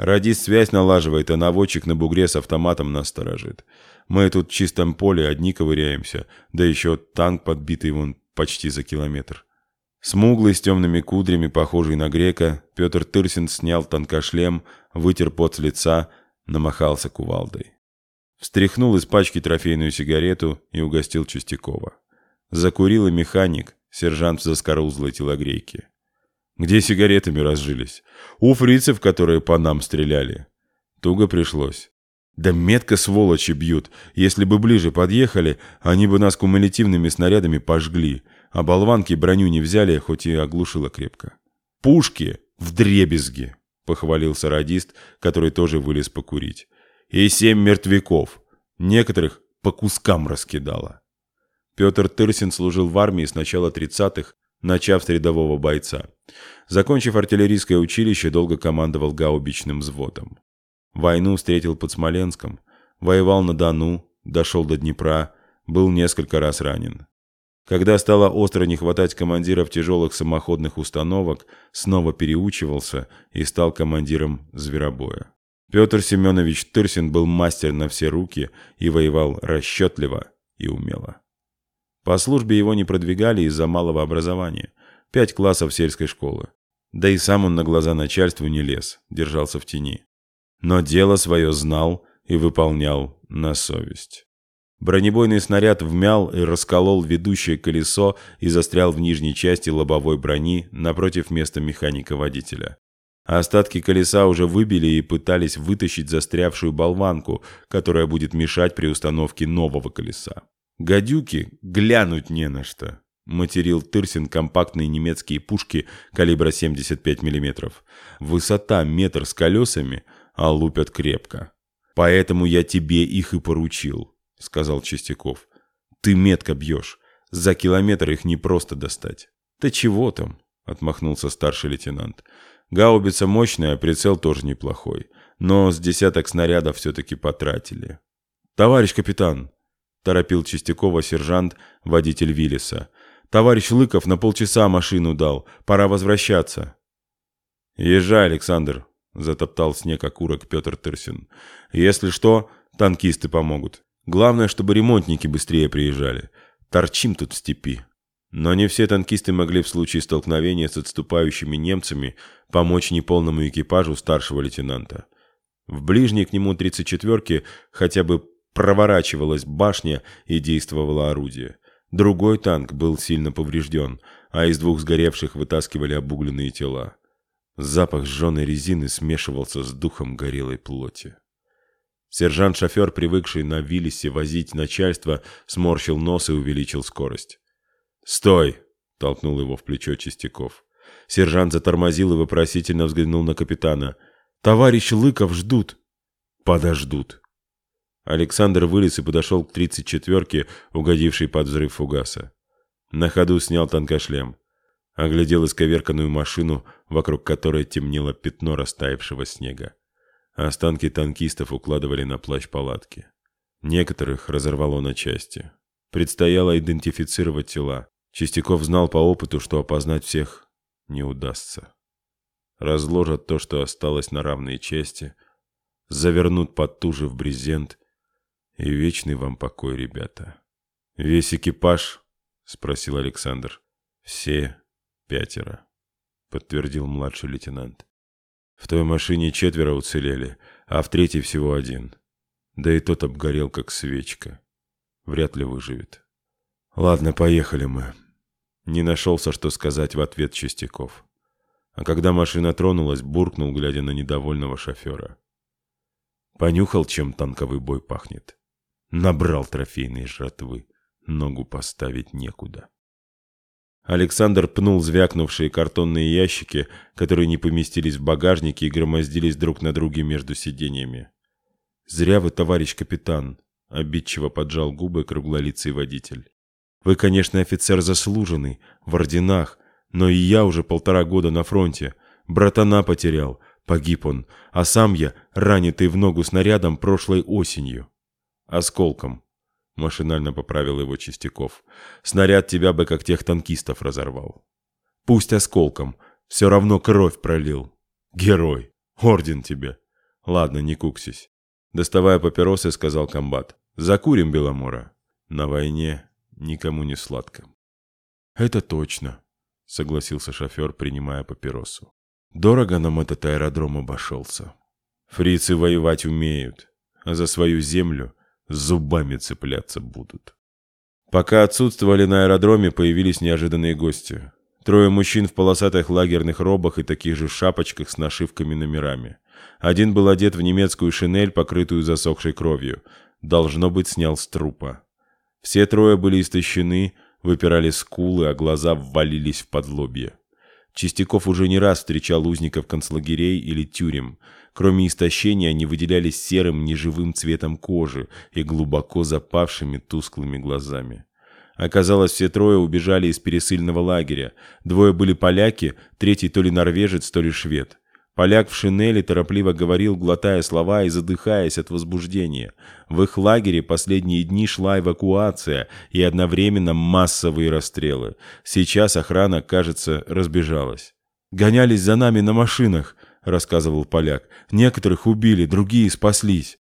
[SPEAKER 1] Радист связь налаживает, а наводчик на бугре с автоматом нас сторожит. Мы тут в чистом поле одни ковыряемся, да еще танк подбитый вон почти за километр. Смуглый, с темными кудрями, похожий на грека, Петр Тырсин снял танкошлем, вытер пот с лица, намахался кувалдой. Встряхнул из пачки трофейную сигарету и угостил Чистякова. Закурил и механик, сержант в заскорузлой телогрейке где сигаретами разжились. У фрицев, которые по нам стреляли. Туго пришлось. Да метко сволочи бьют. Если бы ближе подъехали, они бы нас кумулятивными снарядами пожгли. А болванки броню не взяли, хоть и оглушило крепко. Пушки в дребезги, похвалился радист, который тоже вылез покурить. И семь мертвяков. Некоторых по кускам раскидало. Петр Тырсин служил в армии с начала 30-х начав с рядового бойца. Закончив артиллерийское училище, долго командовал гаубичным взводом. Войну встретил под Смоленском, воевал на Дону, дошел до Днепра, был несколько раз ранен. Когда стало остро не хватать командиров тяжелых самоходных установок, снова переучивался и стал командиром зверобоя. Петр Семенович Тырсин был мастер на все руки и воевал расчетливо и умело. По службе его не продвигали из-за малого образования. Пять классов сельской школы. Да и сам он на глаза начальству не лез, держался в тени. Но дело свое знал и выполнял на совесть. Бронебойный снаряд вмял и расколол ведущее колесо и застрял в нижней части лобовой брони напротив места механика-водителя. А остатки колеса уже выбили и пытались вытащить застрявшую болванку, которая будет мешать при установке нового колеса. Гадюки глянуть не на что, материл Тырсин компактные немецкие пушки калибра 75 мм. Высота метр с колесами, а лупят крепко. «Поэтому я тебе их и поручил», — сказал Чистяков. «Ты метко бьешь. За километр их не просто достать». «Да чего там?» — отмахнулся старший лейтенант. «Гаубица мощная, прицел тоже неплохой. Но с десяток снарядов все-таки потратили». «Товарищ капитан!» — торопил Чистякова сержант, водитель Виллиса. «Товарищ Лыков на полчаса машину дал. Пора возвращаться». «Езжай, Александр», — затоптал снег окурок Петр Тырсин. «Если что, танкисты помогут. Главное, чтобы ремонтники быстрее приезжали. Торчим тут в степи». Но не все танкисты могли в случае столкновения с отступающими немцами помочь неполному экипажу старшего лейтенанта. В ближней к нему тридцать четверки хотя бы проворачивалась башня и действовало орудие. Другой танк был сильно поврежден, а из двух сгоревших вытаскивали обугленные тела. Запах сжженной резины смешивался с духом горелой плоти. Сержант-шофер, привыкший на Виллисе возить начальство, сморщил нос и увеличил скорость. «Стой!» – толкнул его в плечо Чистяков. Сержант затормозил и вопросительно взглянул на капитана. «Товарищ Лыков ждут!» «Подождут!» Александр вылез и подошел к тридцать четверке, угодившей под взрыв фугаса. На ходу снял танкошлем. Оглядел исковерканную машину, вокруг которой темнело пятно растаявшего снега. Останки танкистов укладывали на плащ палатки. Некоторых разорвало на части. Предстояло идентифицировать тела. Чистяков знал по опыту, что опознать всех не удастся. Разложат то, что осталось на равные части, завернут под ту в брезент и вечный вам покой, ребята. Весь экипаж? Спросил Александр. Все пятеро, подтвердил младший лейтенант. В той машине четверо уцелели, а в третьей всего один. Да и тот обгорел, как свечка. Вряд ли выживет. Ладно, поехали мы. Не нашелся, что сказать в ответ Чистяков. А когда машина тронулась, буркнул, глядя на недовольного шофера. Понюхал, чем танковый бой пахнет набрал трофейной жратвы. Ногу поставить некуда. Александр пнул звякнувшие картонные ящики, которые не поместились в багажнике и громоздились друг на друге между сиденьями. «Зря вы, товарищ капитан!» — обидчиво поджал губы круглолицый водитель. «Вы, конечно, офицер заслуженный, в орденах, но и я уже полтора года на фронте. Братана потерял, погиб он, а сам я, ранитый в ногу снарядом прошлой осенью» осколком. Машинально поправил его Чистяков. Снаряд тебя бы как тех танкистов разорвал. Пусть осколком. Все равно кровь пролил. Герой. Орден тебе. Ладно, не куксись. Доставая папиросы, сказал комбат. Закурим Беломора. На войне никому не сладко. Это точно, согласился шофер, принимая папиросу. Дорого нам этот аэродром обошелся. Фрицы воевать умеют, а за свою землю зубами цепляться будут. Пока отсутствовали на аэродроме, появились неожиданные гости. Трое мужчин в полосатых лагерных робах и таких же шапочках с нашивками-номерами. Один был одет в немецкую шинель, покрытую засохшей кровью. Должно быть, снял с трупа. Все трое были истощены, выпирали скулы, а глаза ввалились в подлобье. Чистяков уже не раз встречал узников концлагерей или тюрем – кроме истощения они выделялись серым неживым цветом кожи и глубоко запавшими тусклыми глазами. Оказалось, все трое убежали из пересыльного лагеря. Двое были поляки, третий то ли норвежец, то ли швед. Поляк в шинели торопливо говорил, глотая слова и задыхаясь от возбуждения. В их лагере последние дни шла эвакуация и одновременно массовые расстрелы. Сейчас охрана, кажется, разбежалась. «Гонялись за нами на машинах», – рассказывал поляк. «Некоторых убили, другие спаслись».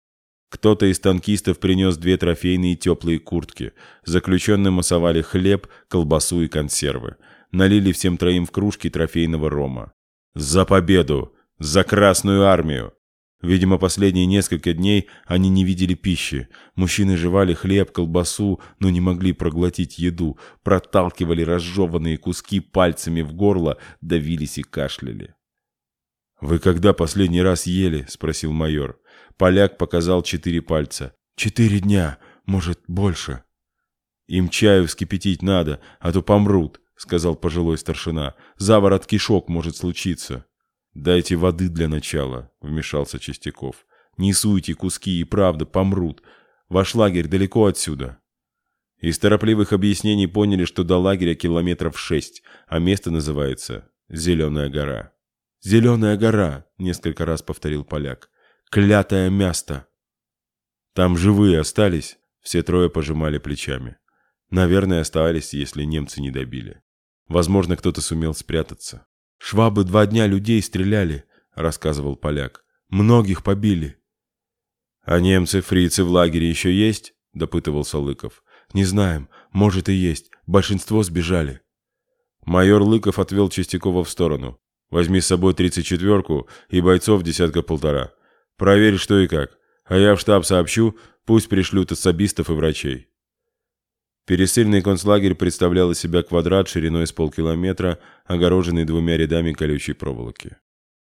[SPEAKER 1] Кто-то из танкистов принес две трофейные теплые куртки. Заключенным массовали хлеб, колбасу и консервы. Налили всем троим в кружки трофейного рома. «За победу! За Красную армию!» Видимо, последние несколько дней они не видели пищи. Мужчины жевали хлеб, колбасу, но не могли проглотить еду, проталкивали разжеванные куски пальцами в горло, давились и кашляли. «Вы когда последний раз ели?» – спросил майор. Поляк показал четыре пальца. «Четыре дня, может, больше». «Им чаю вскипятить надо, а то помрут», – сказал пожилой старшина. «Заворот кишок может случиться». «Дайте воды для начала», – вмешался Чистяков. «Не суйте куски, и правда помрут. Ваш лагерь далеко отсюда». Из торопливых объяснений поняли, что до лагеря километров шесть, а место называется «Зеленая гора». «Зеленая гора», — несколько раз повторил поляк. «Клятое место!» «Там живые остались?» Все трое пожимали плечами. Наверное, остались, если немцы не добили. Возможно, кто-то сумел спрятаться. «Швабы два дня людей стреляли», — рассказывал поляк. «Многих побили». «А немцы-фрицы в лагере еще есть?» — допытывался Лыков. «Не знаем. Может и есть. Большинство сбежали». Майор Лыков отвел Чистякова в сторону. Возьми с собой 34-ку и бойцов десятка-полтора. Проверь, что и как. А я в штаб сообщу, пусть пришлют особистов и врачей». Пересыльный концлагерь представлял из себя квадрат шириной с полкилометра, огороженный двумя рядами колючей проволоки.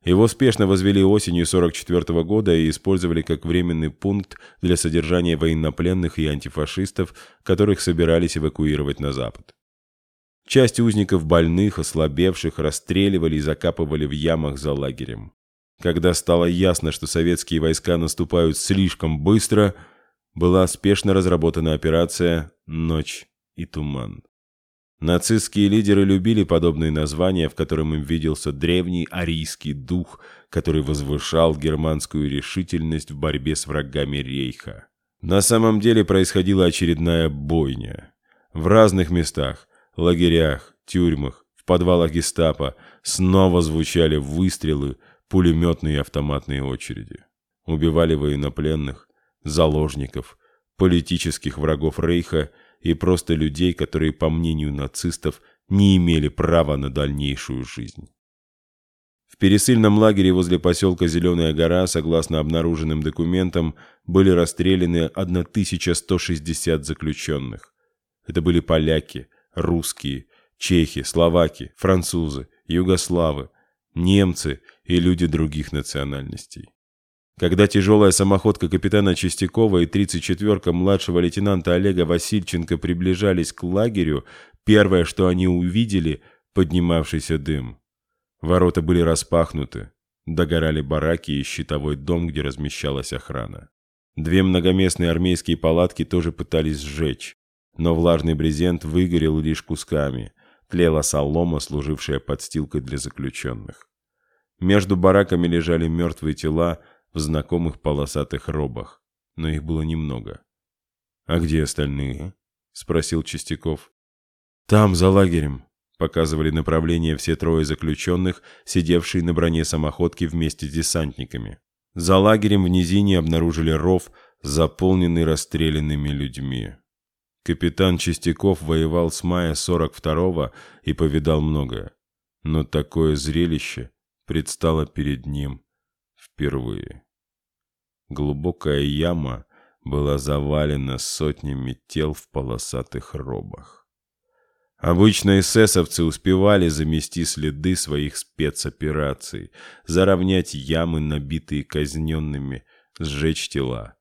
[SPEAKER 1] Его спешно возвели осенью 44 -го года и использовали как временный пункт для содержания военнопленных и антифашистов, которых собирались эвакуировать на Запад. Часть узников больных, ослабевших, расстреливали и закапывали в ямах за лагерем. Когда стало ясно, что советские войска наступают слишком быстро, была спешно разработана операция «Ночь и туман». Нацистские лидеры любили подобные названия, в котором им виделся древний арийский дух, который возвышал германскую решительность в борьбе с врагами рейха. На самом деле происходила очередная бойня. В разных местах, лагерях, тюрьмах, в подвалах гестапо снова звучали выстрелы, пулеметные и автоматные очереди. Убивали военнопленных, заложников, политических врагов Рейха и просто людей, которые, по мнению нацистов, не имели права на дальнейшую жизнь. В пересыльном лагере возле поселка Зеленая гора, согласно обнаруженным документам, были расстреляны 1160 заключенных. Это были поляки, русские, чехи, словаки, французы, югославы, немцы и люди других национальностей. Когда тяжелая самоходка капитана Чистякова и 34-ка младшего лейтенанта Олега Васильченко приближались к лагерю, первое, что они увидели – поднимавшийся дым. Ворота были распахнуты, догорали бараки и щитовой дом, где размещалась охрана. Две многоместные армейские палатки тоже пытались сжечь но влажный брезент выгорел лишь кусками, тлела солома, служившая подстилкой для заключенных. Между бараками лежали мертвые тела в знакомых полосатых робах, но их было немного. «А где остальные?» — спросил Чистяков. «Там, за лагерем», — показывали направление все трое заключенных, сидевшие на броне самоходки вместе с десантниками. За лагерем в низине обнаружили ров, заполненный расстрелянными людьми. Капитан Чистяков воевал с мая 42-го и повидал многое. Но такое зрелище предстало перед ним впервые. Глубокая яма была завалена сотнями тел в полосатых робах. Обычно эсэсовцы успевали замести следы своих спецопераций, заровнять ямы, набитые казненными, сжечь тела.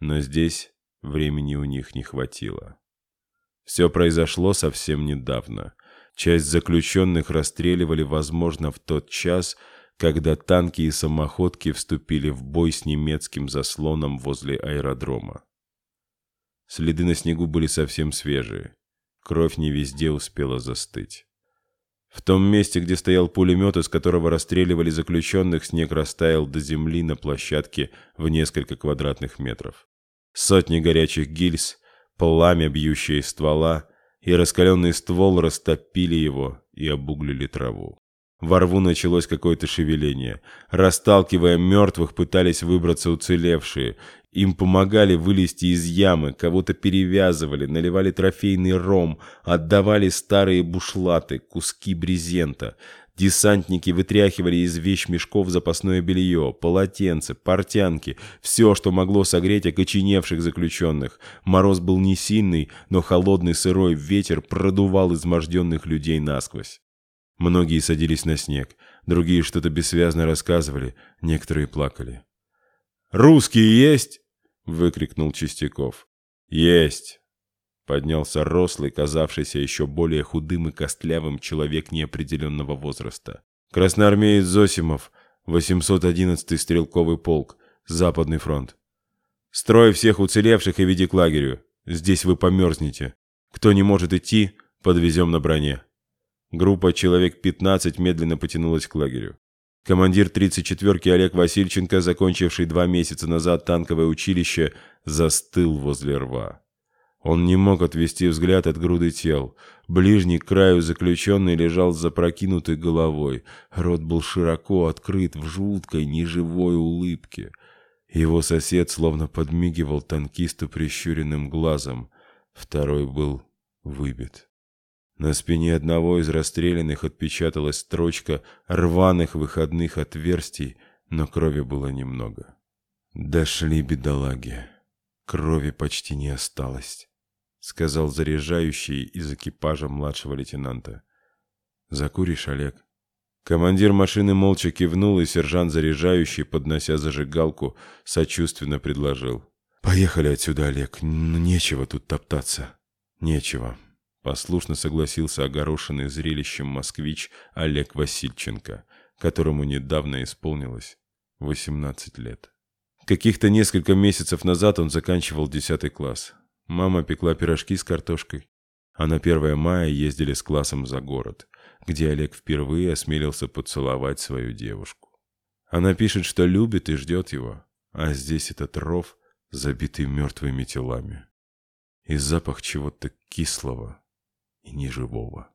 [SPEAKER 1] Но здесь времени у них не хватило. Все произошло совсем недавно. Часть заключенных расстреливали, возможно, в тот час, когда танки и самоходки вступили в бой с немецким заслоном возле аэродрома. Следы на снегу были совсем свежие. Кровь не везде успела застыть. В том месте, где стоял пулемет, из которого расстреливали заключенных, снег растаял до земли на площадке в несколько квадратных метров сотни горячих гильз, пламя, бьющее из ствола, и раскаленный ствол растопили его и обуглили траву. Во рву началось какое-то шевеление. Расталкивая мертвых, пытались выбраться уцелевшие. Им помогали вылезти из ямы, кого-то перевязывали, наливали трофейный ром, отдавали старые бушлаты, куски брезента. Десантники вытряхивали из вещмешков запасное белье, полотенце, портянки, все, что могло согреть окоченевших заключенных. Мороз был не сильный, но холодный сырой ветер продувал изможденных людей насквозь. Многие садились на снег, другие что-то бессвязно рассказывали, некоторые плакали. «Русские есть?» – выкрикнул Чистяков. «Есть!» Поднялся рослый, казавшийся еще более худым и костлявым человек неопределенного возраста. «Красноармеец Зосимов, 811-й стрелковый полк, Западный фронт. Строй всех уцелевших и веди к лагерю. Здесь вы померзнете. Кто не может идти, подвезем на броне». Группа человек 15 медленно потянулась к лагерю. Командир 34-ки Олег Васильченко, закончивший два месяца назад танковое училище, застыл возле рва. Он не мог отвести взгляд от груды тел. Ближний к краю заключенный лежал с запрокинутой головой. Рот был широко открыт в жуткой, неживой улыбке. Его сосед словно подмигивал танкисту прищуренным глазом. Второй был выбит. На спине одного из расстрелянных отпечаталась строчка рваных выходных отверстий, но крови было немного. Дошли бедолаги. Крови почти не осталось сказал заряжающий из экипажа младшего лейтенанта. «Закуришь, Олег?» Командир машины молча кивнул, и сержант заряжающий, поднося зажигалку, сочувственно предложил. «Поехали отсюда, Олег. Нечего тут топтаться. Нечего». Послушно согласился огорошенный зрелищем москвич Олег Васильченко, которому недавно исполнилось 18 лет. Каких-то несколько месяцев назад он заканчивал 10 класс. Мама пекла пирожки с картошкой. А на 1 мая ездили с классом за город, где Олег впервые осмелился поцеловать свою девушку. Она пишет, что любит и ждет его, а здесь этот ров, забитый мертвыми телами. И запах чего-то кислого и неживого.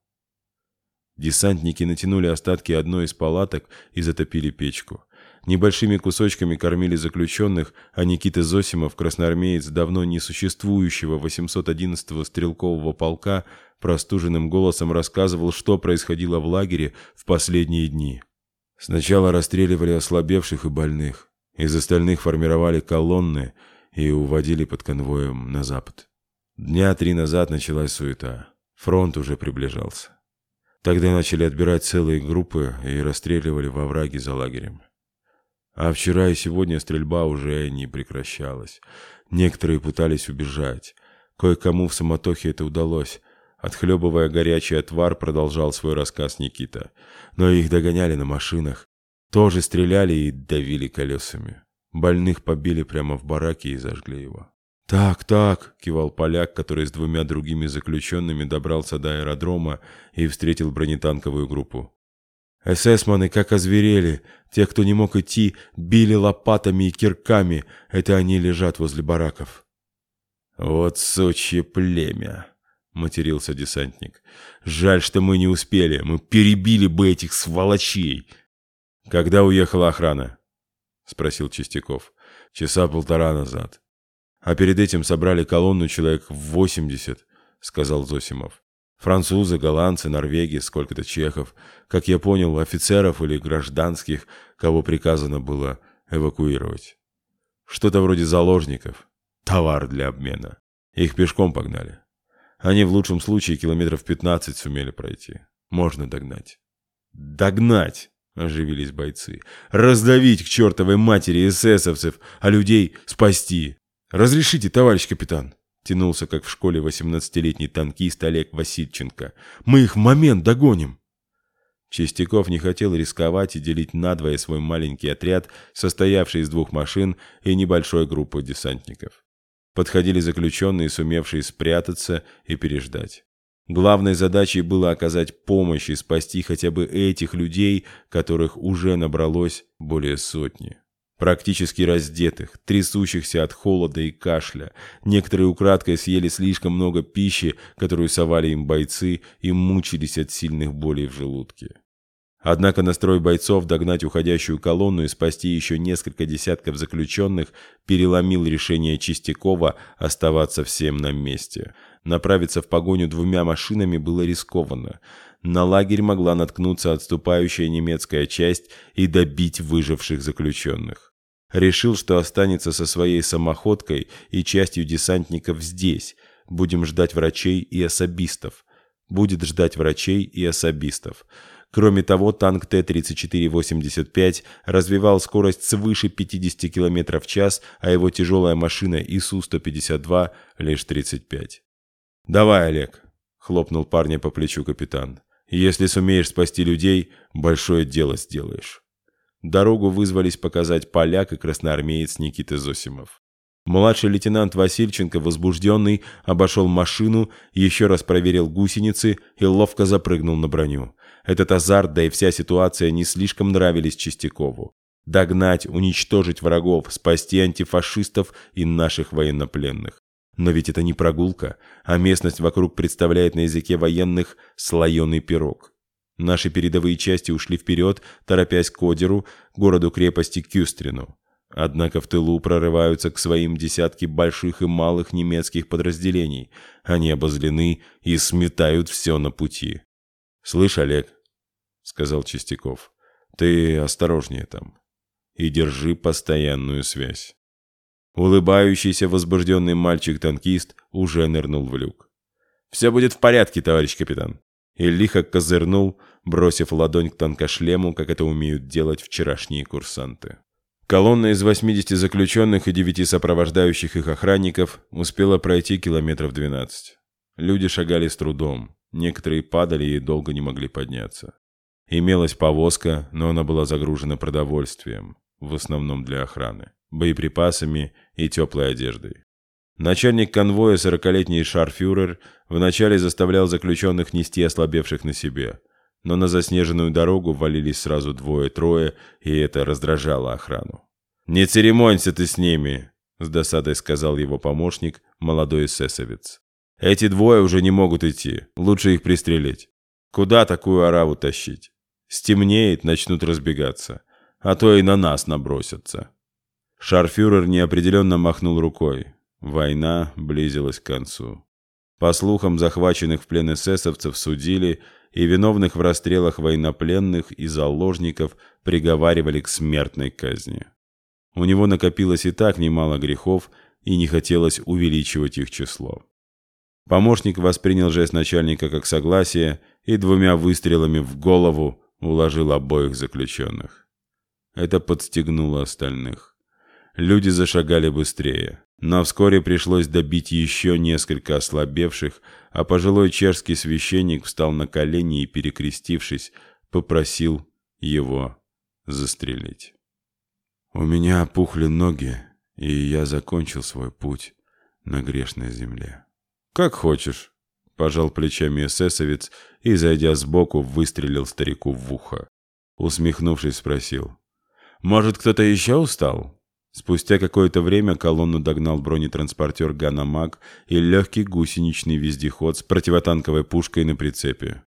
[SPEAKER 1] Десантники натянули остатки одной из палаток и затопили печку – Небольшими кусочками кормили заключенных, а Никита Зосимов, красноармеец давно несуществующего 811-го стрелкового полка, простуженным голосом рассказывал, что происходило в лагере в последние дни. Сначала расстреливали ослабевших и больных. Из остальных формировали колонны и уводили под конвоем на запад. Дня три назад началась суета. Фронт уже приближался. Тогда начали отбирать целые группы и расстреливали во враги за лагерем. А вчера и сегодня стрельба уже не прекращалась. Некоторые пытались убежать. Кое-кому в самотохе это удалось. Отхлебывая горячий отвар, продолжал свой рассказ Никита. Но их догоняли на машинах. Тоже стреляли и давили колесами. Больных побили прямо в бараке и зажгли его. «Так, так», — кивал поляк, который с двумя другими заключенными добрался до аэродрома и встретил бронетанковую группу. Эсэсманы, как озверели, те, кто не мог идти, били лопатами и кирками, это они лежат возле бараков. «Вот сучье племя!» — матерился десантник. «Жаль, что мы не успели, мы перебили бы этих сволочей!» «Когда уехала охрана?» — спросил Чистяков. «Часа полтора назад. А перед этим собрали колонну человек в восемьдесят», — сказал Зосимов. Французы, голландцы, норвеги, сколько-то чехов, как я понял, офицеров или гражданских, кого приказано было эвакуировать. Что-то вроде заложников. Товар для обмена. Их пешком погнали. Они в лучшем случае километров 15 сумели пройти. Можно догнать. Догнать! Оживились бойцы. Раздавить к чертовой матери эсэсовцев, а людей спасти. Разрешите, товарищ капитан. Тянулся, как в школе, 18-летний танкист Олег Васильченко. «Мы их в момент догоним!» Чистяков не хотел рисковать и делить надвое свой маленький отряд, состоявший из двух машин и небольшой группы десантников. Подходили заключенные, сумевшие спрятаться и переждать. Главной задачей было оказать помощь и спасти хотя бы этих людей, которых уже набралось более сотни практически раздетых, трясущихся от холода и кашля. Некоторые украдкой съели слишком много пищи, которую совали им бойцы, и мучились от сильных болей в желудке. Однако настрой бойцов догнать уходящую колонну и спасти еще несколько десятков заключенных переломил решение Чистякова оставаться всем на месте. Направиться в погоню двумя машинами было рискованно. На лагерь могла наткнуться отступающая немецкая часть и добить выживших заключенных. Решил, что останется со своей самоходкой и частью десантников здесь. Будем ждать врачей и особистов. Будет ждать врачей и особистов. Кроме того, танк Т-34-85 развивал скорость свыше 50 км в час, а его тяжелая машина ИСУ-152 лишь 35. «Давай, Олег!» – хлопнул парня по плечу капитан. «Если сумеешь спасти людей, большое дело сделаешь» дорогу вызвались показать поляк и красноармеец Никита Зосимов. Младший лейтенант Васильченко, возбужденный, обошел машину, еще раз проверил гусеницы и ловко запрыгнул на броню. Этот азарт, да и вся ситуация не слишком нравились Чистякову. Догнать, уничтожить врагов, спасти антифашистов и наших военнопленных. Но ведь это не прогулка, а местность вокруг представляет на языке военных слоеный пирог. Наши передовые части ушли вперед, торопясь к Одеру, городу-крепости Кюстрину. Однако в тылу прорываются к своим десятки больших и малых немецких подразделений. Они обозлены и сметают все на пути. «Слышь, Олег», — сказал Чистяков, — «ты осторожнее там и держи постоянную связь». Улыбающийся возбужденный мальчик-танкист уже нырнул в люк. «Все будет в порядке, товарищ капитан». И лихо козырнул, бросив ладонь к танкошлему, как это умеют делать вчерашние курсанты. Колонна из 80 заключенных и 9 сопровождающих их охранников успела пройти километров 12. Люди шагали с трудом, некоторые падали и долго не могли подняться. Имелась повозка, но она была загружена продовольствием, в основном для охраны, боеприпасами и теплой одеждой. Начальник конвоя, 40-летний шарфюрер, вначале заставлял заключенных нести ослабевших на себе – но на заснеженную дорогу валились сразу двое-трое, и это раздражало охрану. «Не церемонься ты с ними!» — с досадой сказал его помощник, молодой эсэсовец. «Эти двое уже не могут идти, лучше их пристрелить. Куда такую ораву тащить? Стемнеет, начнут разбегаться, а то и на нас набросятся». Шарфюрер неопределенно махнул рукой. Война близилась к концу. По слухам, захваченных в плен эсэсовцев судили — и виновных в расстрелах военнопленных и заложников приговаривали к смертной казни. У него накопилось и так немало грехов, и не хотелось увеличивать их число. Помощник воспринял жест начальника как согласие и двумя выстрелами в голову уложил обоих заключенных. Это подстегнуло остальных. Люди зашагали быстрее, но вскоре пришлось добить еще несколько ослабевших, а пожилой черский священник встал на колени и, перекрестившись, попросил его застрелить. «У меня опухли ноги, и я закончил свой путь на грешной земле». «Как хочешь», — пожал плечами эсэсовец и, зайдя сбоку, выстрелил старику в ухо. Усмехнувшись, спросил. «Может, кто-то еще устал?» Спустя какое-то время колонну догнал бронетранспортер «Ганамак» и легкий гусеничный вездеход с противотанковой пушкой на прицепе.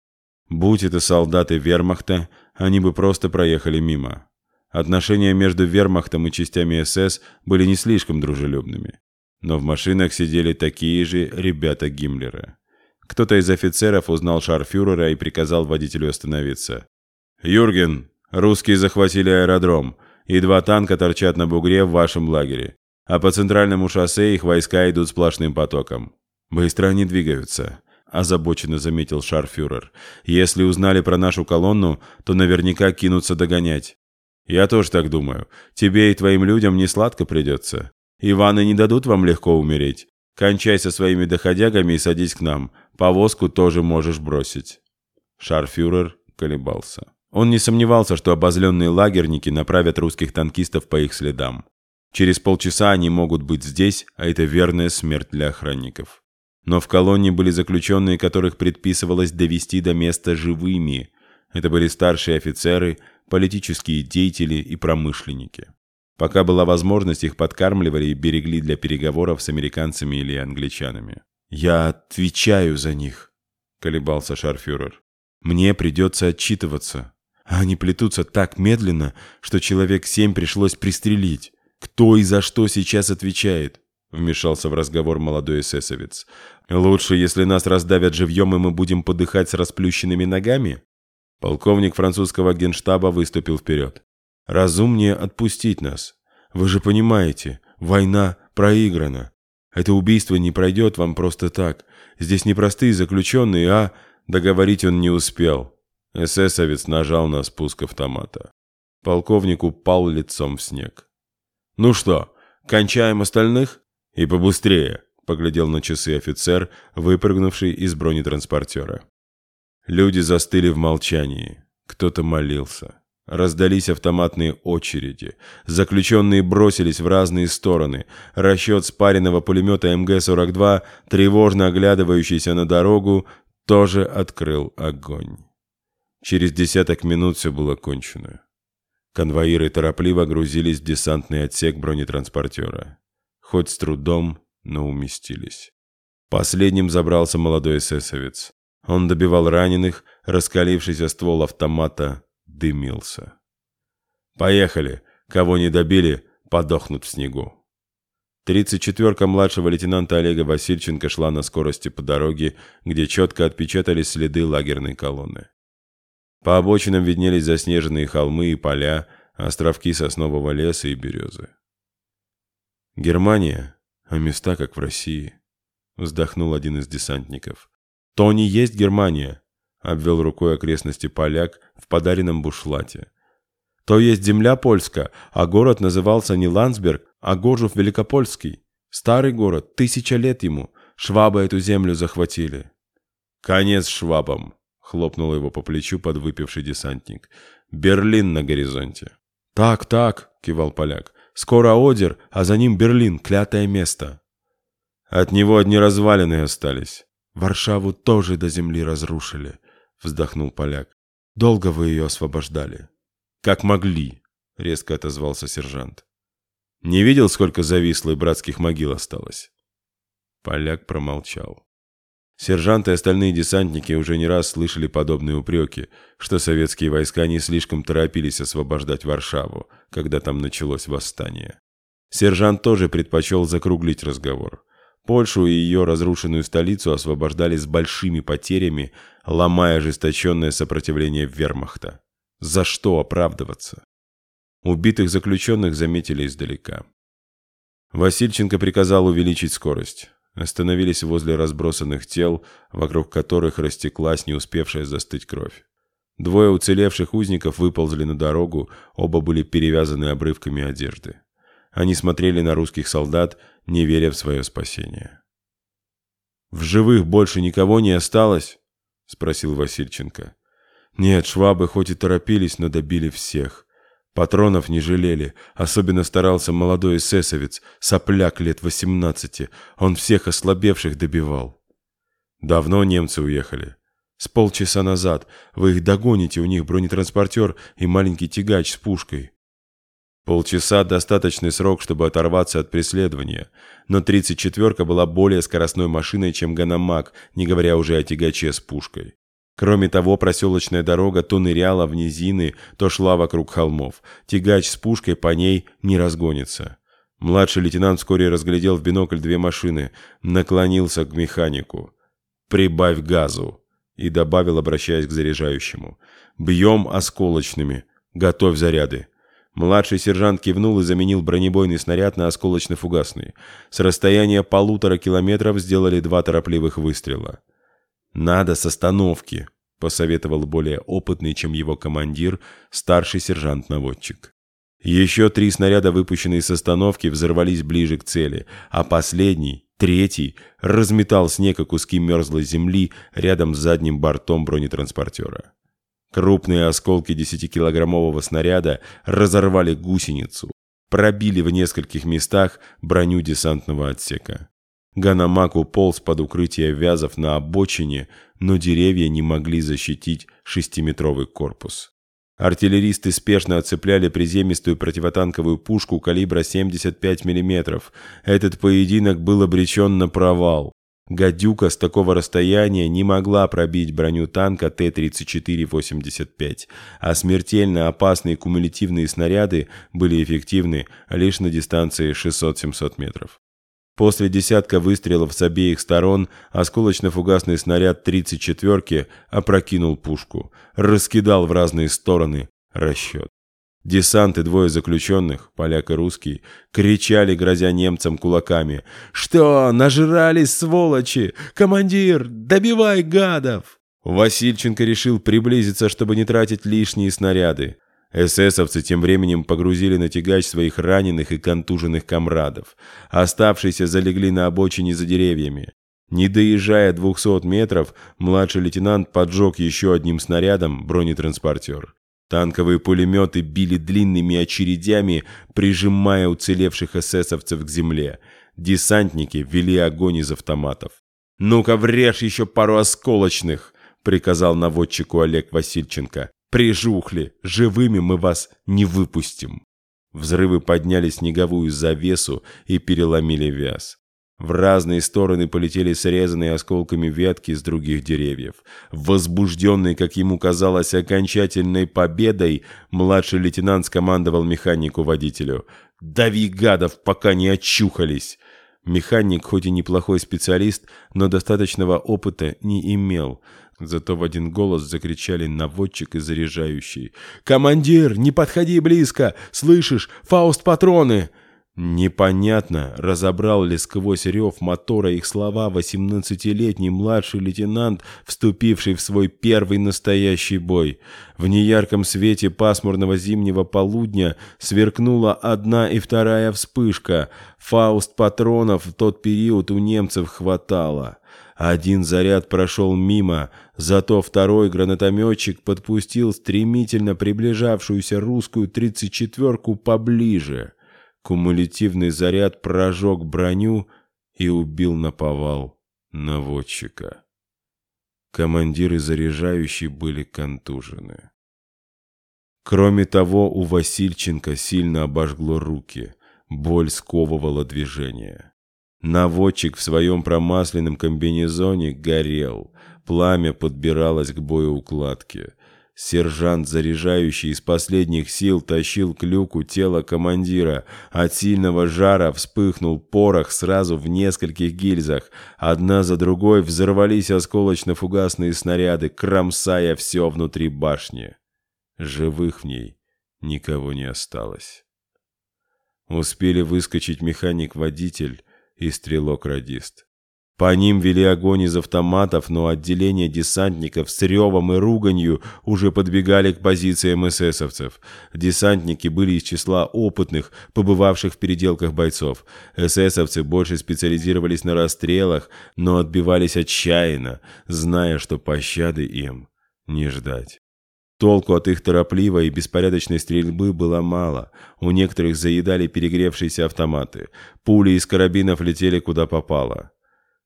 [SPEAKER 1] Будь это солдаты вермахта, они бы просто проехали мимо. Отношения между вермахтом и частями СС были не слишком дружелюбными. Но в машинах сидели такие же ребята Гиммлера. Кто-то из офицеров узнал шар фюрера и приказал водителю остановиться. «Юрген, русские захватили аэродром едва танка торчат на бугре в вашем лагере, а по центральному шоссе их войска идут сплошным потоком. Быстро они двигаются», – озабоченно заметил шарфюрер. «Если узнали про нашу колонну, то наверняка кинутся догонять». «Я тоже так думаю. Тебе и твоим людям не сладко придется. Иваны не дадут вам легко умереть. Кончай со своими доходягами и садись к нам. Повозку тоже можешь бросить». Шарфюрер колебался. Он не сомневался, что обозленные лагерники направят русских танкистов по их следам. Через полчаса они могут быть здесь, а это верная смерть для охранников. Но в колонии были заключенные, которых предписывалось довести до места живыми. Это были старшие офицеры, политические деятели и промышленники. Пока была возможность, их подкармливали и берегли для переговоров с американцами или англичанами. «Я отвечаю за них», – колебался шарфюрер. «Мне придется отчитываться». Они плетутся так медленно, что человек семь пришлось пристрелить. Кто и за что сейчас отвечает?» Вмешался в разговор молодой эсэсовец. «Лучше, если нас раздавят живьем, и мы будем подыхать с расплющенными ногами?» Полковник французского генштаба выступил вперед. «Разумнее отпустить нас. Вы же понимаете, война проиграна. Это убийство не пройдет вам просто так. Здесь не простые заключенные, а...» Договорить он не успел. Эсэсовец нажал на спуск автомата. Полковник упал лицом в снег. «Ну что, кончаем остальных?» «И побыстрее», — поглядел на часы офицер, выпрыгнувший из бронетранспортера. Люди застыли в молчании. Кто-то молился. Раздались автоматные очереди. Заключенные бросились в разные стороны. Расчет спаренного пулемета МГ-42, тревожно оглядывающийся на дорогу, тоже открыл огонь. Через десяток минут все было кончено. Конвоиры торопливо грузились в десантный отсек бронетранспортера. Хоть с трудом, но уместились. Последним забрался молодой эсэсовец. Он добивал раненых, раскалившийся ствол автомата дымился. «Поехали! Кого не добили, подохнут в снегу!» Тридцать четверка младшего лейтенанта Олега Васильченко шла на скорости по дороге, где четко отпечатались следы лагерной колонны. По обочинам виднелись заснеженные холмы и поля, островки соснового леса и березы. «Германия, а места как в России», — вздохнул один из десантников. «То не есть Германия», — обвел рукой окрестности поляк в подаренном бушлате. «То есть земля польска, а город назывался не Ландсберг, а Горжев Великопольский. Старый город, тысяча лет ему. Швабы эту землю захватили». «Конец швабам», хлопнул его по плечу подвыпивший десантник. «Берлин на горизонте!» «Так, так!» — кивал поляк. «Скоро Одер, а за ним Берлин, клятое место!» «От него одни развалины остались!» «Варшаву тоже до земли разрушили!» — вздохнул поляк. «Долго вы ее освобождали?» «Как могли!» — резко отозвался сержант. «Не видел, сколько зависло и братских могил осталось?» Поляк промолчал. Сержанты и остальные десантники уже не раз слышали подобные упреки, что советские войска не слишком торопились освобождать Варшаву, когда там началось восстание. Сержант тоже предпочел закруглить разговор. Польшу и ее разрушенную столицу освобождали с большими потерями, ломая ожесточенное сопротивление вермахта. За что оправдываться? Убитых заключенных заметили издалека. Васильченко приказал увеличить скорость остановились возле разбросанных тел, вокруг которых растеклась не успевшая застыть кровь. Двое уцелевших узников выползли на дорогу, оба были перевязаны обрывками одежды. Они смотрели на русских солдат, не веря в свое спасение. «В живых больше никого не осталось?» – спросил Васильченко. «Нет, швабы хоть и торопились, но добили всех. Патронов не жалели. А особенно старался молодой эсэсовец, сопляк лет 18. Он всех ослабевших добивал. Давно немцы уехали. С полчаса назад. Вы их догоните, у них бронетранспортер и маленький тягач с пушкой. Полчаса – достаточный срок, чтобы оторваться от преследования. Но 34-ка была более скоростной машиной, чем Ганамак, не говоря уже о тягаче с пушкой. Кроме того, проселочная дорога то ныряла в низины, то шла вокруг холмов. Тягач с пушкой по ней не разгонится. Младший лейтенант вскоре разглядел в бинокль две машины, наклонился к механику. «Прибавь газу!» и добавил, обращаясь к заряжающему. «Бьем осколочными. Готовь заряды». Младший сержант кивнул и заменил бронебойный снаряд на осколочно-фугасный. С расстояния полутора километров сделали два торопливых выстрела. Надо с остановки», — посоветовал более опытный, чем его командир, старший сержант-наводчик. Еще три снаряда, выпущенные с остановки, взорвались ближе к цели, а последний, третий, разметал снег и куски мерзлой земли рядом с задним бортом бронетранспортера. Крупные осколки 10-килограммового снаряда разорвали гусеницу, пробили в нескольких местах броню десантного отсека. Ганамаку полз под укрытие вязов на обочине, но деревья не могли защитить шестиметровый корпус. Артиллеристы спешно оцепляли приземистую противотанковую пушку калибра 75 мм. Этот поединок был обречен на провал. Гадюка с такого расстояния не могла пробить броню танка Т-34-85, а смертельно опасные кумулятивные снаряды были эффективны лишь на дистанции 600-700 метров. После десятка выстрелов с обеих сторон осколочно-фугасный снаряд 34-ки опрокинул пушку, раскидал в разные стороны расчет. Десанты двое заключенных, поляк и русский, кричали, грозя немцам кулаками. «Что, нажрались, сволочи? Командир, добивай гадов!» Васильченко решил приблизиться, чтобы не тратить лишние снаряды. Эсэсовцы тем временем погрузили на тягач своих раненых и контуженных комрадов. Оставшиеся залегли на обочине за деревьями. Не доезжая 200 метров, младший лейтенант поджег еще одним снарядом бронетранспортер. Танковые пулеметы били длинными очередями, прижимая уцелевших эсэсовцев к земле. Десантники вели огонь из автоматов. «Ну-ка, врежь еще пару осколочных!» — приказал наводчику Олег Васильченко прижухли, живыми мы вас не выпустим». Взрывы подняли снеговую завесу и переломили вяз. В разные стороны полетели срезанные осколками ветки с других деревьев. Возбужденный, как ему казалось, окончательной победой, младший лейтенант скомандовал механику-водителю. «Дави гадов, пока не очухались!» Механик, хоть и неплохой специалист, но достаточного опыта не имел – Зато в один голос закричали наводчик и заряжающий. «Командир, не подходи близко! Слышишь? Фауст-патроны!» Непонятно, разобрал ли сквозь рев мотора их слова 18-летний младший лейтенант, вступивший в свой первый настоящий бой. В неярком свете пасмурного зимнего полудня сверкнула одна и вторая вспышка. Фауст патронов в тот период у немцев хватало. Один заряд прошел мимо, зато второй гранатометчик подпустил стремительно приближавшуюся русскую 34-ку поближе. Кумулятивный заряд прожег броню и убил наповал наводчика. Командиры заряжающие были контужены. Кроме того, у Васильченко сильно обожгло руки, боль сковывала движение. Наводчик в своем промасленном комбинезоне горел. Пламя подбиралось к боеукладке. Сержант, заряжающий из последних сил, тащил к люку тело командира. От сильного жара вспыхнул порох сразу в нескольких гильзах. Одна за другой взорвались осколочно-фугасные снаряды, кромсая все внутри башни. Живых в ней никого не осталось. Успели выскочить механик-водитель и стрелок-радист. По ним вели огонь из автоматов, но отделение десантников с ревом и руганью уже подбегали к позициям эсэсовцев. Десантники были из числа опытных, побывавших в переделках бойцов. Эсэсовцы больше специализировались на расстрелах, но отбивались отчаянно, зная, что пощады им не ждать. Толку от их торопливой и беспорядочной стрельбы было мало. У некоторых заедали перегревшиеся автоматы. Пули из карабинов летели куда попало.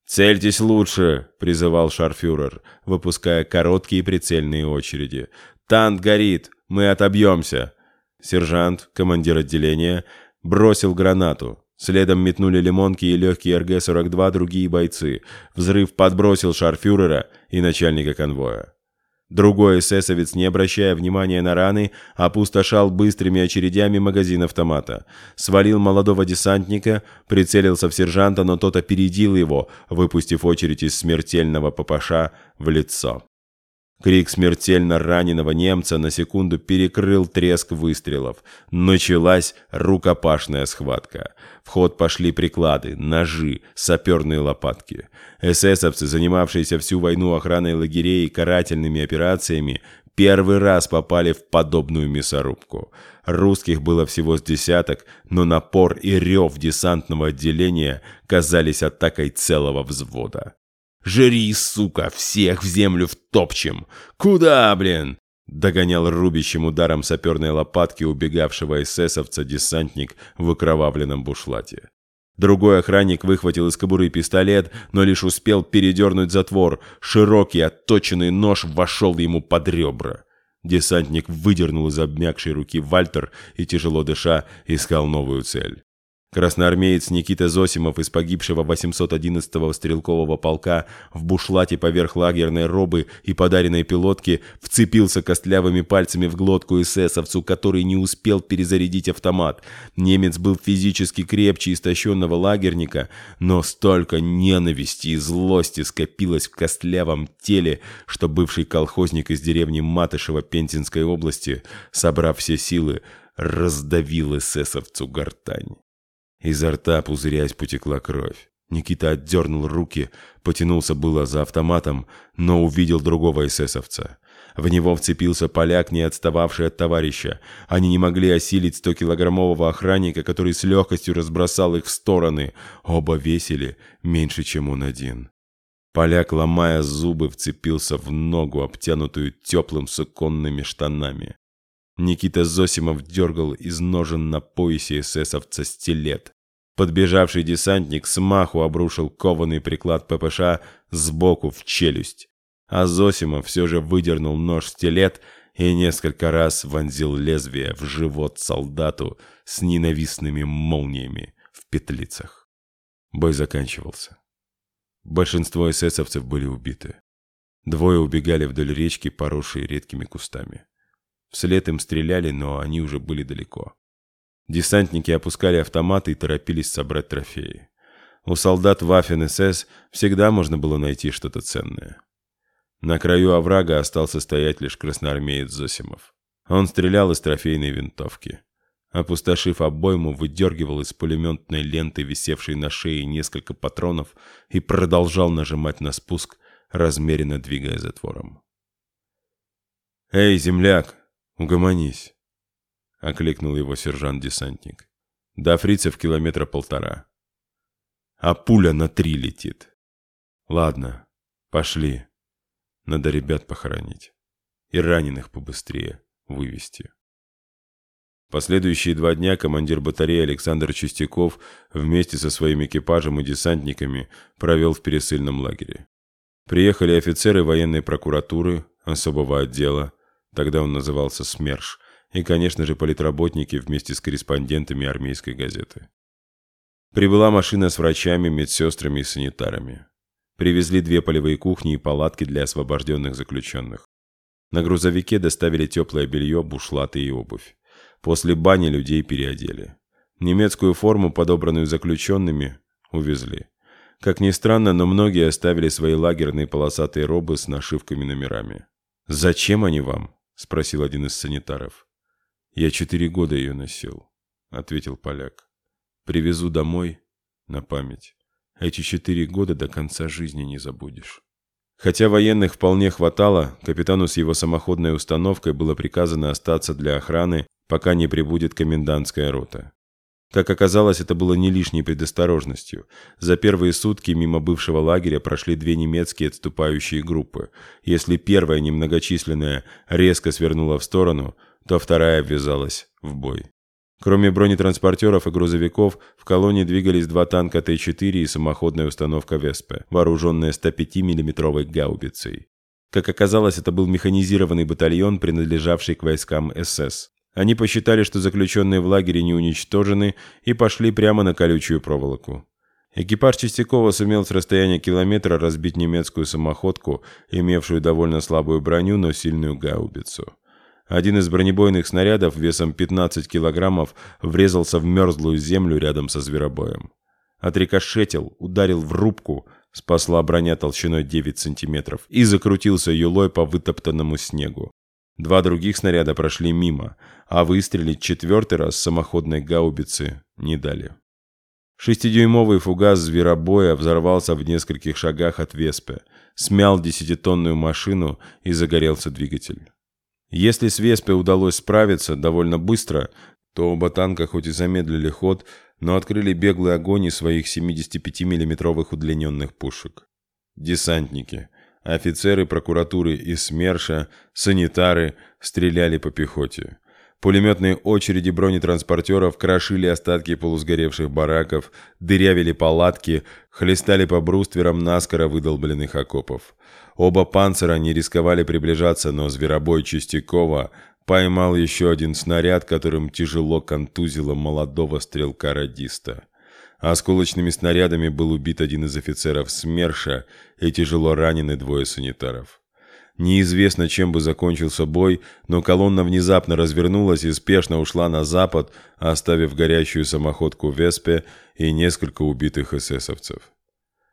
[SPEAKER 1] «Цельтесь лучше!» – призывал шарфюрер, выпуская короткие прицельные очереди. «Танк горит! Мы отобьемся!» Сержант, командир отделения, бросил гранату. Следом метнули лимонки и легкие РГ-42 другие бойцы. Взрыв подбросил шарфюрера и начальника конвоя. Другой эсэсовец, не обращая внимания на раны, опустошал быстрыми очередями магазин автомата. Свалил молодого десантника, прицелился в сержанта, но тот опередил его, выпустив очередь из смертельного папаша в лицо. Крик смертельно раненого немца на секунду перекрыл треск выстрелов. Началась рукопашная схватка. В ход пошли приклады, ножи, саперные лопатки. Эсэсовцы, занимавшиеся всю войну охраной лагерей и карательными операциями, первый раз попали в подобную мясорубку. Русских было всего с десяток, но напор и рев десантного отделения казались атакой целого взвода. Жри, сука, всех в землю втопчем! Куда, блин?» Догонял рубящим ударом саперной лопатки убегавшего эсэсовца десантник в окровавленном бушлате. Другой охранник выхватил из кобуры пистолет, но лишь успел передернуть затвор. Широкий, отточенный нож вошел ему под ребра. Десантник выдернул из обмякшей руки Вальтер и, тяжело дыша, искал новую цель. Красноармеец Никита Зосимов из погибшего 811-го стрелкового полка в бушлате поверх лагерной робы и подаренной пилотки вцепился костлявыми пальцами в глотку эсэсовцу, который не успел перезарядить автомат. Немец был физически крепче истощенного лагерника, но столько ненависти и злости скопилось в костлявом теле, что бывший колхозник из деревни Матышева Пензенской области, собрав все силы, раздавил эсэсовцу гортань. Изо рта, пузыряясь, потекла кровь. Никита отдернул руки, потянулся было за автоматом, но увидел другого эсэсовца. В него вцепился поляк, не отстававший от товарища. Они не могли осилить 100-килограммового охранника, который с легкостью разбросал их в стороны. Оба весили меньше, чем он один. Поляк, ломая зубы, вцепился в ногу, обтянутую теплым суконными штанами. Никита Зосимов дергал из ножен на поясе эсэсовца стилет. Подбежавший десантник смаху обрушил кованый приклад ППШ сбоку в челюсть. А Зосимов все же выдернул нож-стилет и несколько раз вонзил лезвие в живот солдату с ненавистными молниями в петлицах. Бой заканчивался. Большинство эсэсовцев были убиты. Двое убегали вдоль речки, поросшей редкими кустами. Вслед им стреляли, но они уже были далеко. Десантники опускали автоматы и торопились собрать трофеи. У солдат Вафен СС всегда можно было найти что-то ценное. На краю оврага остался стоять лишь красноармеец Зосимов. Он стрелял из трофейной винтовки. Опустошив обойму, выдергивал из пулеметной ленты, висевшей на шее, несколько патронов и продолжал нажимать на спуск, размеренно двигая затвором. «Эй, земляк, «Угомонись», — окликнул его сержант-десантник. «До фрицев километра полтора. А пуля на три летит. Ладно, пошли. Надо ребят похоронить. И раненых побыстрее вывести». Последующие два дня командир батареи Александр Чистяков вместе со своим экипажем и десантниками провел в пересыльном лагере. Приехали офицеры военной прокуратуры, особого отдела, Тогда он назывался СМЕРШ, и, конечно же, политработники вместе с корреспондентами армейской газеты. Прибыла машина с врачами, медсестрами и санитарами. Привезли две полевые кухни и палатки для освобожденных заключенных. На грузовике доставили теплое белье, бушлаты и обувь. После бани людей переодели. Немецкую форму, подобранную заключенными, увезли. Как ни странно, но многие оставили свои лагерные полосатые робы с нашивками номерами. «Зачем они вам?» спросил один из санитаров. «Я четыре года ее носил», — ответил поляк. «Привезу домой на память. Эти четыре года до конца жизни не забудешь». Хотя военных вполне хватало, капитану с его самоходной установкой было приказано остаться для охраны, пока не прибудет комендантская рота. Как оказалось, это было не лишней предосторожностью. За первые сутки мимо бывшего лагеря прошли две немецкие отступающие группы. Если первая немногочисленная резко свернула в сторону, то вторая ввязалась в бой. Кроме бронетранспортеров и грузовиков, в колонне двигались два танка Т-4 и самоходная установка «Веспе», вооруженная 105 миллиметровой гаубицей. Как оказалось, это был механизированный батальон, принадлежавший к войскам СС. Они посчитали, что заключенные в лагере не уничтожены, и пошли прямо на колючую проволоку. Экипаж Чистякова сумел с расстояния километра разбить немецкую самоходку, имевшую довольно слабую броню, но сильную гаубицу. Один из бронебойных снарядов весом 15 килограммов врезался в мерзлую землю рядом со зверобоем. Отрикошетил, ударил в рубку, спасла броня толщиной 9 сантиметров, и закрутился юлой по вытоптанному снегу. Два других снаряда прошли мимо, а выстрелить четвертый раз самоходной гаубицы не дали. Шестидюймовый фугас зверобоя взорвался в нескольких шагах от Веспы, смял десятитонную машину и загорелся двигатель. Если с Веспой удалось справиться довольно быстро, то оба танка хоть и замедлили ход, но открыли беглый огонь из своих 75 миллиметровых удлиненных пушек. Десантники. Офицеры прокуратуры и СМЕРШа, санитары стреляли по пехоте. Пулеметные очереди бронетранспортеров крошили остатки полусгоревших бараков, дырявили палатки, хлестали по брустверам наскоро выдолбленных окопов. Оба панцира не рисковали приближаться, но зверобой Чистякова поймал еще один снаряд, которым тяжело контузило молодого стрелка-радиста. Осколочными снарядами был убит один из офицеров СМЕРШа и тяжело ранены двое санитаров. Неизвестно, чем бы закончился бой, но колонна внезапно развернулась и спешно ушла на запад, оставив горящую самоходку «Веспе» и несколько убитых эсэсовцев.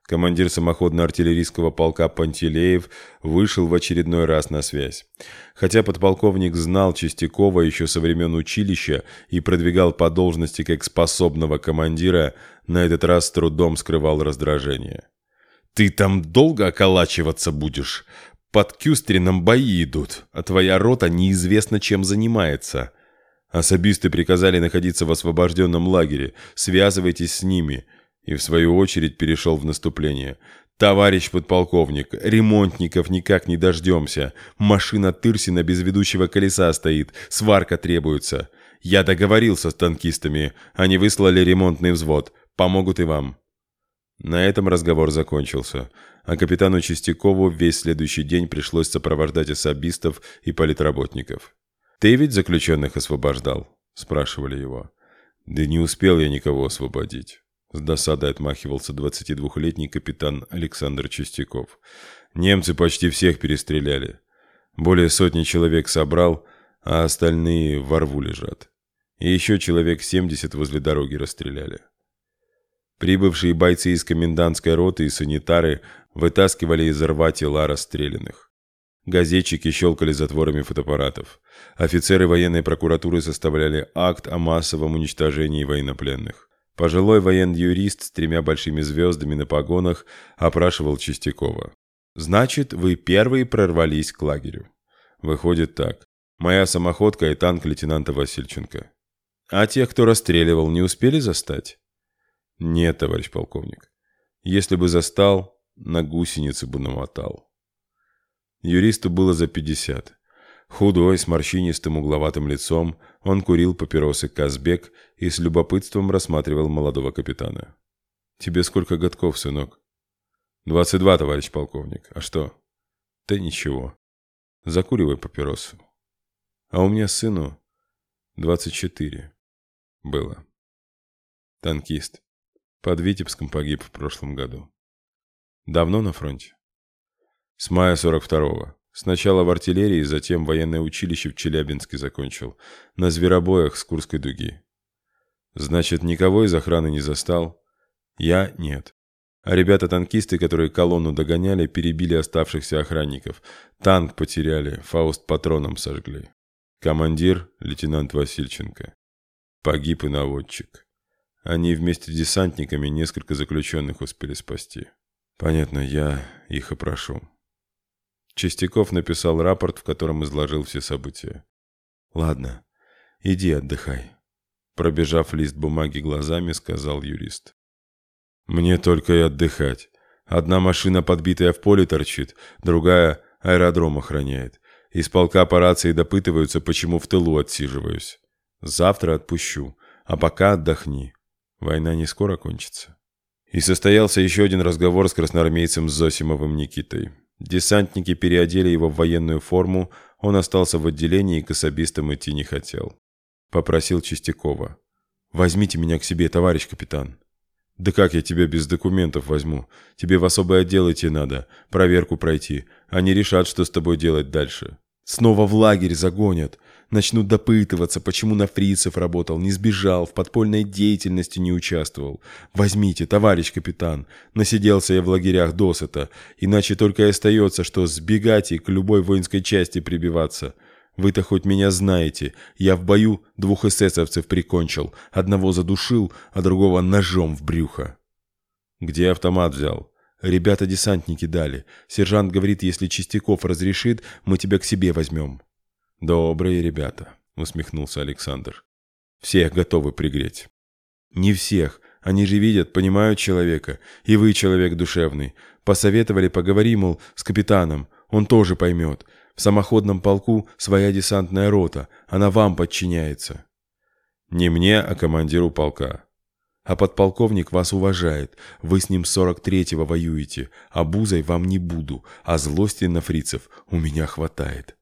[SPEAKER 1] Командир самоходно-артиллерийского полка Пантелеев вышел в очередной раз на связь. Хотя подполковник знал Чистякова еще со времен училища и продвигал по должности как способного командира, на этот раз с трудом скрывал раздражение. «Ты там долго околачиваться будешь? Под Кюстрином бои идут, а твоя рота неизвестно чем занимается. Особисты приказали находиться в освобожденном лагере. Связывайтесь с ними». И в свою очередь перешел в наступление. «Товарищ подполковник, ремонтников никак не дождемся. Машина Тырсина без ведущего колеса стоит, сварка требуется. Я договорился с танкистами, они выслали ремонтный взвод помогут и вам. На этом разговор закончился, а капитану Чистякову весь следующий день пришлось сопровождать особистов и политработников. «Ты ведь заключенных освобождал?» – спрашивали его. «Да не успел я никого освободить». С досадой отмахивался 22-летний капитан Александр Чистяков. «Немцы почти всех перестреляли. Более сотни человек собрал, а остальные во рву лежат. И еще человек 70 возле дороги расстреляли. Прибывшие бойцы из комендантской роты и санитары вытаскивали из рва тела расстрелянных. Газетчики щелкали затворами фотоаппаратов. Офицеры военной прокуратуры составляли акт о массовом уничтожении военнопленных. Пожилой военный-юрист с тремя большими звездами на погонах опрашивал Чистякова. «Значит, вы первые прорвались к лагерю». «Выходит так. Моя самоходка и танк лейтенанта Васильченко». «А тех, кто расстреливал, не успели застать?» Нет, товарищ полковник. Если бы застал, на гусенице бы намотал. Юристу было за пятьдесят. Худой, с морщинистым угловатым лицом, он курил папиросы Казбек и с любопытством рассматривал молодого капитана. «Тебе сколько годков, сынок?» «Двадцать два, товарищ полковник. А что?» «Да ничего. Закуривай папиросу». «А у меня сыну двадцать четыре было. Танкист. Под Витебском погиб в прошлом году. Давно на фронте? С мая 42-го. Сначала в артиллерии, затем военное училище в Челябинске закончил. На зверобоях с Курской дуги. Значит, никого из охраны не застал? Я – нет. А ребята-танкисты, которые колонну догоняли, перебили оставшихся охранников. Танк потеряли, фауст патроном сожгли. Командир – лейтенант Васильченко. Погиб и наводчик. Они вместе с десантниками несколько заключенных успели спасти. Понятно, я их опрошу. Чистяков написал рапорт, в котором изложил все события. «Ладно, иди отдыхай», – пробежав лист бумаги глазами, сказал юрист. «Мне только и отдыхать. Одна машина, подбитая в поле, торчит, другая аэродром охраняет. Из полка по рации допытываются, почему в тылу отсиживаюсь. Завтра отпущу, а пока отдохни. Война не скоро кончится. И состоялся еще один разговор с красноармейцем Зосимовым Никитой. Десантники переодели его в военную форму, он остался в отделении и к особистам идти не хотел. Попросил Чистякова. «Возьмите меня к себе, товарищ капитан». «Да как я тебя без документов возьму? Тебе в особое отдел идти надо, проверку пройти. Они решат, что с тобой делать дальше». «Снова в лагерь загонят начнут допытываться, почему на фрицев работал, не сбежал, в подпольной деятельности не участвовал. Возьмите, товарищ капитан, насиделся я в лагерях досыта, иначе только и остается, что сбегать и к любой воинской части прибиваться. Вы-то хоть меня знаете, я в бою двух эсэсовцев прикончил, одного задушил, а другого ножом в брюхо. Где автомат взял? Ребята-десантники дали. Сержант говорит, если Чистяков разрешит, мы тебя к себе возьмем. «Добрые ребята», — усмехнулся Александр. «Всех готовы пригреть». «Не всех. Они же видят, понимают человека. И вы человек душевный. Посоветовали, поговори, мол, с капитаном. Он тоже поймет. В самоходном полку своя десантная рота. Она вам подчиняется». «Не мне, а командиру полка», а подполковник вас уважает. Вы с ним 43-го воюете. А бузой вам не буду, а злости на фрицев у меня хватает.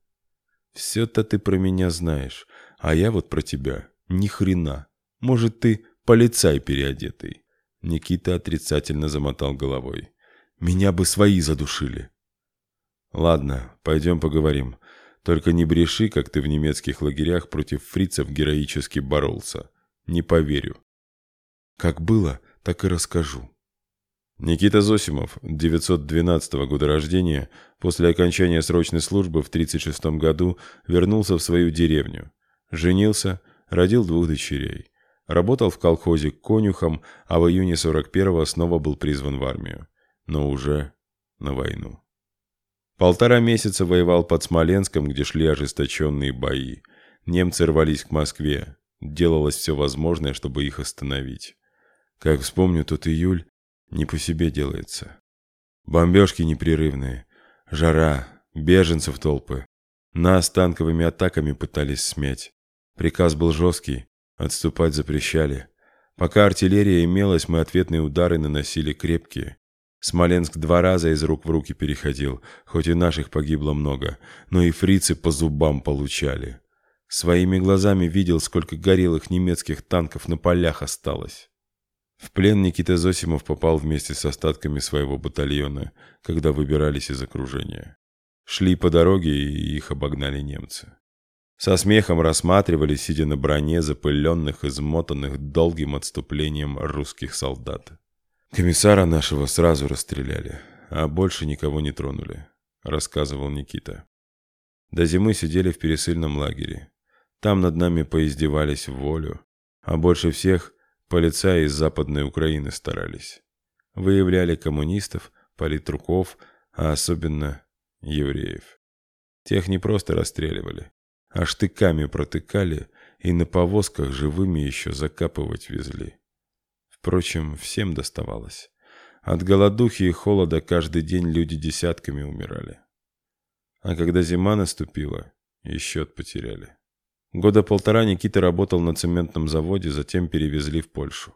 [SPEAKER 1] Все-то ты про меня знаешь, а я вот про тебя ни хрена. Может, ты полицай переодетый?» Никита отрицательно замотал головой. «Меня бы свои задушили». «Ладно, пойдем поговорим. Только не бреши, как ты в немецких лагерях против фрицев героически боролся. Не поверю». «Как было, так и расскажу», Никита Зосимов, 912 года рождения, после окончания срочной службы в 36 году вернулся в свою деревню. Женился, родил двух дочерей. Работал в колхозе конюхом, а в июне 41-го снова был призван в армию. Но уже на войну. Полтора месяца воевал под Смоленском, где шли ожесточенные бои. Немцы рвались к Москве. Делалось все возможное, чтобы их остановить. Как вспомню тот июль, не по себе делается. Бомбежки непрерывные, жара, беженцев толпы. Нас танковыми атаками пытались смять. Приказ был жесткий, отступать запрещали. Пока артиллерия имелась, мы ответные удары наносили крепкие. Смоленск два раза из рук в руки переходил, хоть и наших погибло много, но и фрицы по зубам получали. Своими глазами видел, сколько горелых немецких танков на полях осталось. В плен Никита Зосимов попал вместе с остатками своего батальона, когда выбирались из окружения. Шли по дороге, и их обогнали немцы. Со смехом рассматривали, сидя на броне, запыленных, измотанных долгим отступлением русских солдат. «Комиссара нашего сразу расстреляли, а больше никого не тронули», — рассказывал Никита. До зимы сидели в пересыльном лагере. Там над нами поиздевались в волю, а больше всех Полицаи из Западной Украины старались. Выявляли коммунистов, политруков, а особенно евреев. Тех не просто расстреливали, а штыками протыкали и на повозках живыми еще закапывать везли. Впрочем, всем доставалось. От голодухи и холода каждый день люди десятками умирали. А когда зима наступила, и счет потеряли. Года полтора Никита работал на цементном заводе, затем перевезли в Польшу.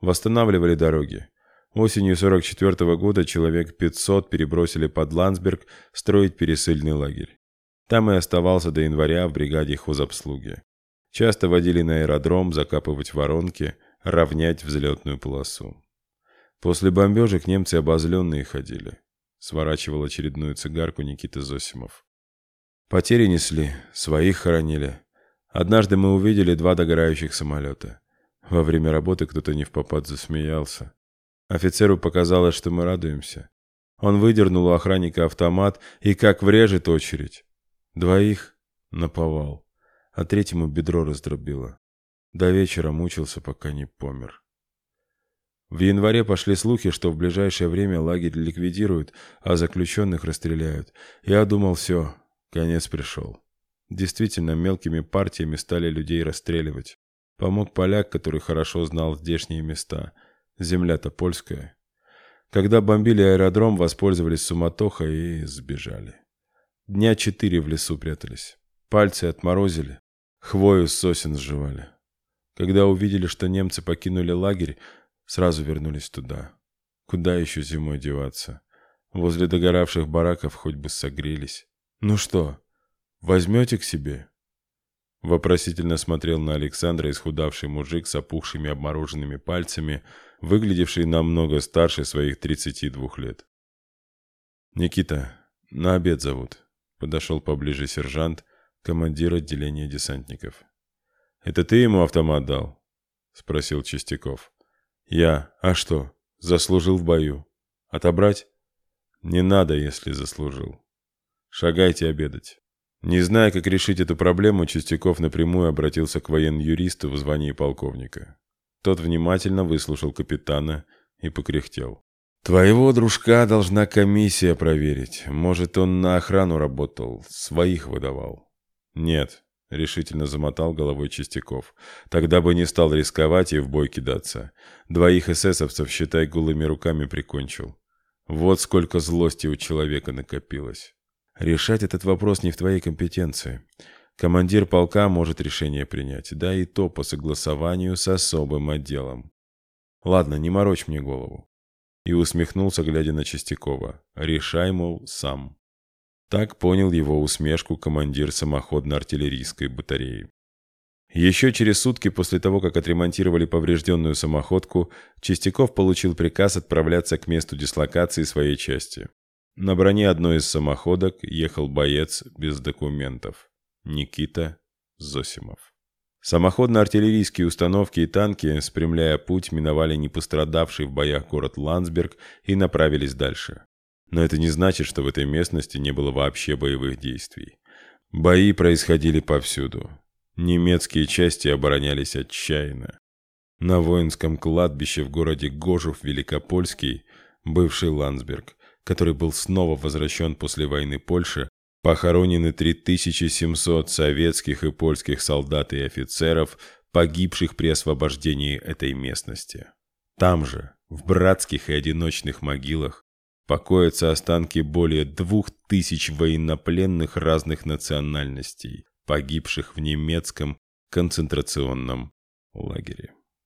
[SPEAKER 1] Восстанавливали дороги. Осенью 44 -го года человек 500 перебросили под Ландсберг строить пересыльный лагерь. Там и оставался до января в бригаде хозобслуги. Часто водили на аэродром закапывать воронки, равнять взлетную полосу. После бомбежек немцы обозленные ходили. Сворачивал очередную цигарку Никита Зосимов. Потери несли, своих хоронили. Однажды мы увидели два догорающих самолета. Во время работы кто-то не в попад засмеялся. Офицеру показалось, что мы радуемся. Он выдернул у охранника автомат и как врежет очередь. Двоих наповал, а третьему бедро раздробило. До вечера мучился, пока не помер. В январе пошли слухи, что в ближайшее время лагерь ликвидируют, а заключенных расстреляют. Я думал, все, конец пришел. Действительно, мелкими партиями стали людей расстреливать. Помог поляк, который хорошо знал здешние места. Земля-то польская. Когда бомбили аэродром, воспользовались суматохой и сбежали. Дня четыре в лесу прятались. Пальцы отморозили, хвою с сосен сживали. Когда увидели, что немцы покинули лагерь, сразу вернулись туда. Куда еще зимой деваться? Возле догоравших бараков хоть бы согрелись. Ну что, Возьмете к себе?» Вопросительно смотрел на Александра исхудавший мужик с опухшими обмороженными пальцами, выглядевший намного старше своих 32 лет. «Никита, на обед зовут», — подошел поближе сержант, командир отделения десантников. «Это ты ему автомат дал?» — спросил Чистяков. «Я. А что? Заслужил в бою. Отобрать?» «Не надо, если заслужил. Шагайте обедать». Не зная, как решить эту проблему, Чистяков напрямую обратился к военно-юристу в звании полковника. Тот внимательно выслушал капитана и покряхтел. «Твоего дружка должна комиссия проверить. Может, он на охрану работал, своих выдавал». «Нет», — решительно замотал головой Чистяков. «Тогда бы не стал рисковать и в бой кидаться. Двоих эсэсовцев, считай, голыми руками прикончил. Вот сколько злости у человека накопилось». Решать этот вопрос не в твоей компетенции. Командир полка может решение принять, да и то по согласованию с особым отделом. Ладно, не морочь мне голову. И усмехнулся, глядя на Чистякова. Решай, мол, сам. Так понял его усмешку командир самоходно-артиллерийской батареи. Еще через сутки после того, как отремонтировали поврежденную самоходку, Чистяков получил приказ отправляться к месту дислокации своей части. На броне одной из самоходок ехал боец без документов – Никита Зосимов. Самоходно-артиллерийские установки и танки, спрямляя путь, миновали непострадавший в боях город Ландсберг и направились дальше. Но это не значит, что в этой местности не было вообще боевых действий. Бои происходили повсюду. Немецкие части оборонялись отчаянно. На воинском кладбище в городе Гожев-Великопольский, бывший Ландсберг – который был снова возвращен после войны Польши, похоронены 3700 советских и польских солдат и офицеров, погибших при освобождении этой местности. Там же, в братских и одиночных могилах, покоятся останки более двух тысяч военнопленных разных национальностей, погибших в немецком концентрационном лагере.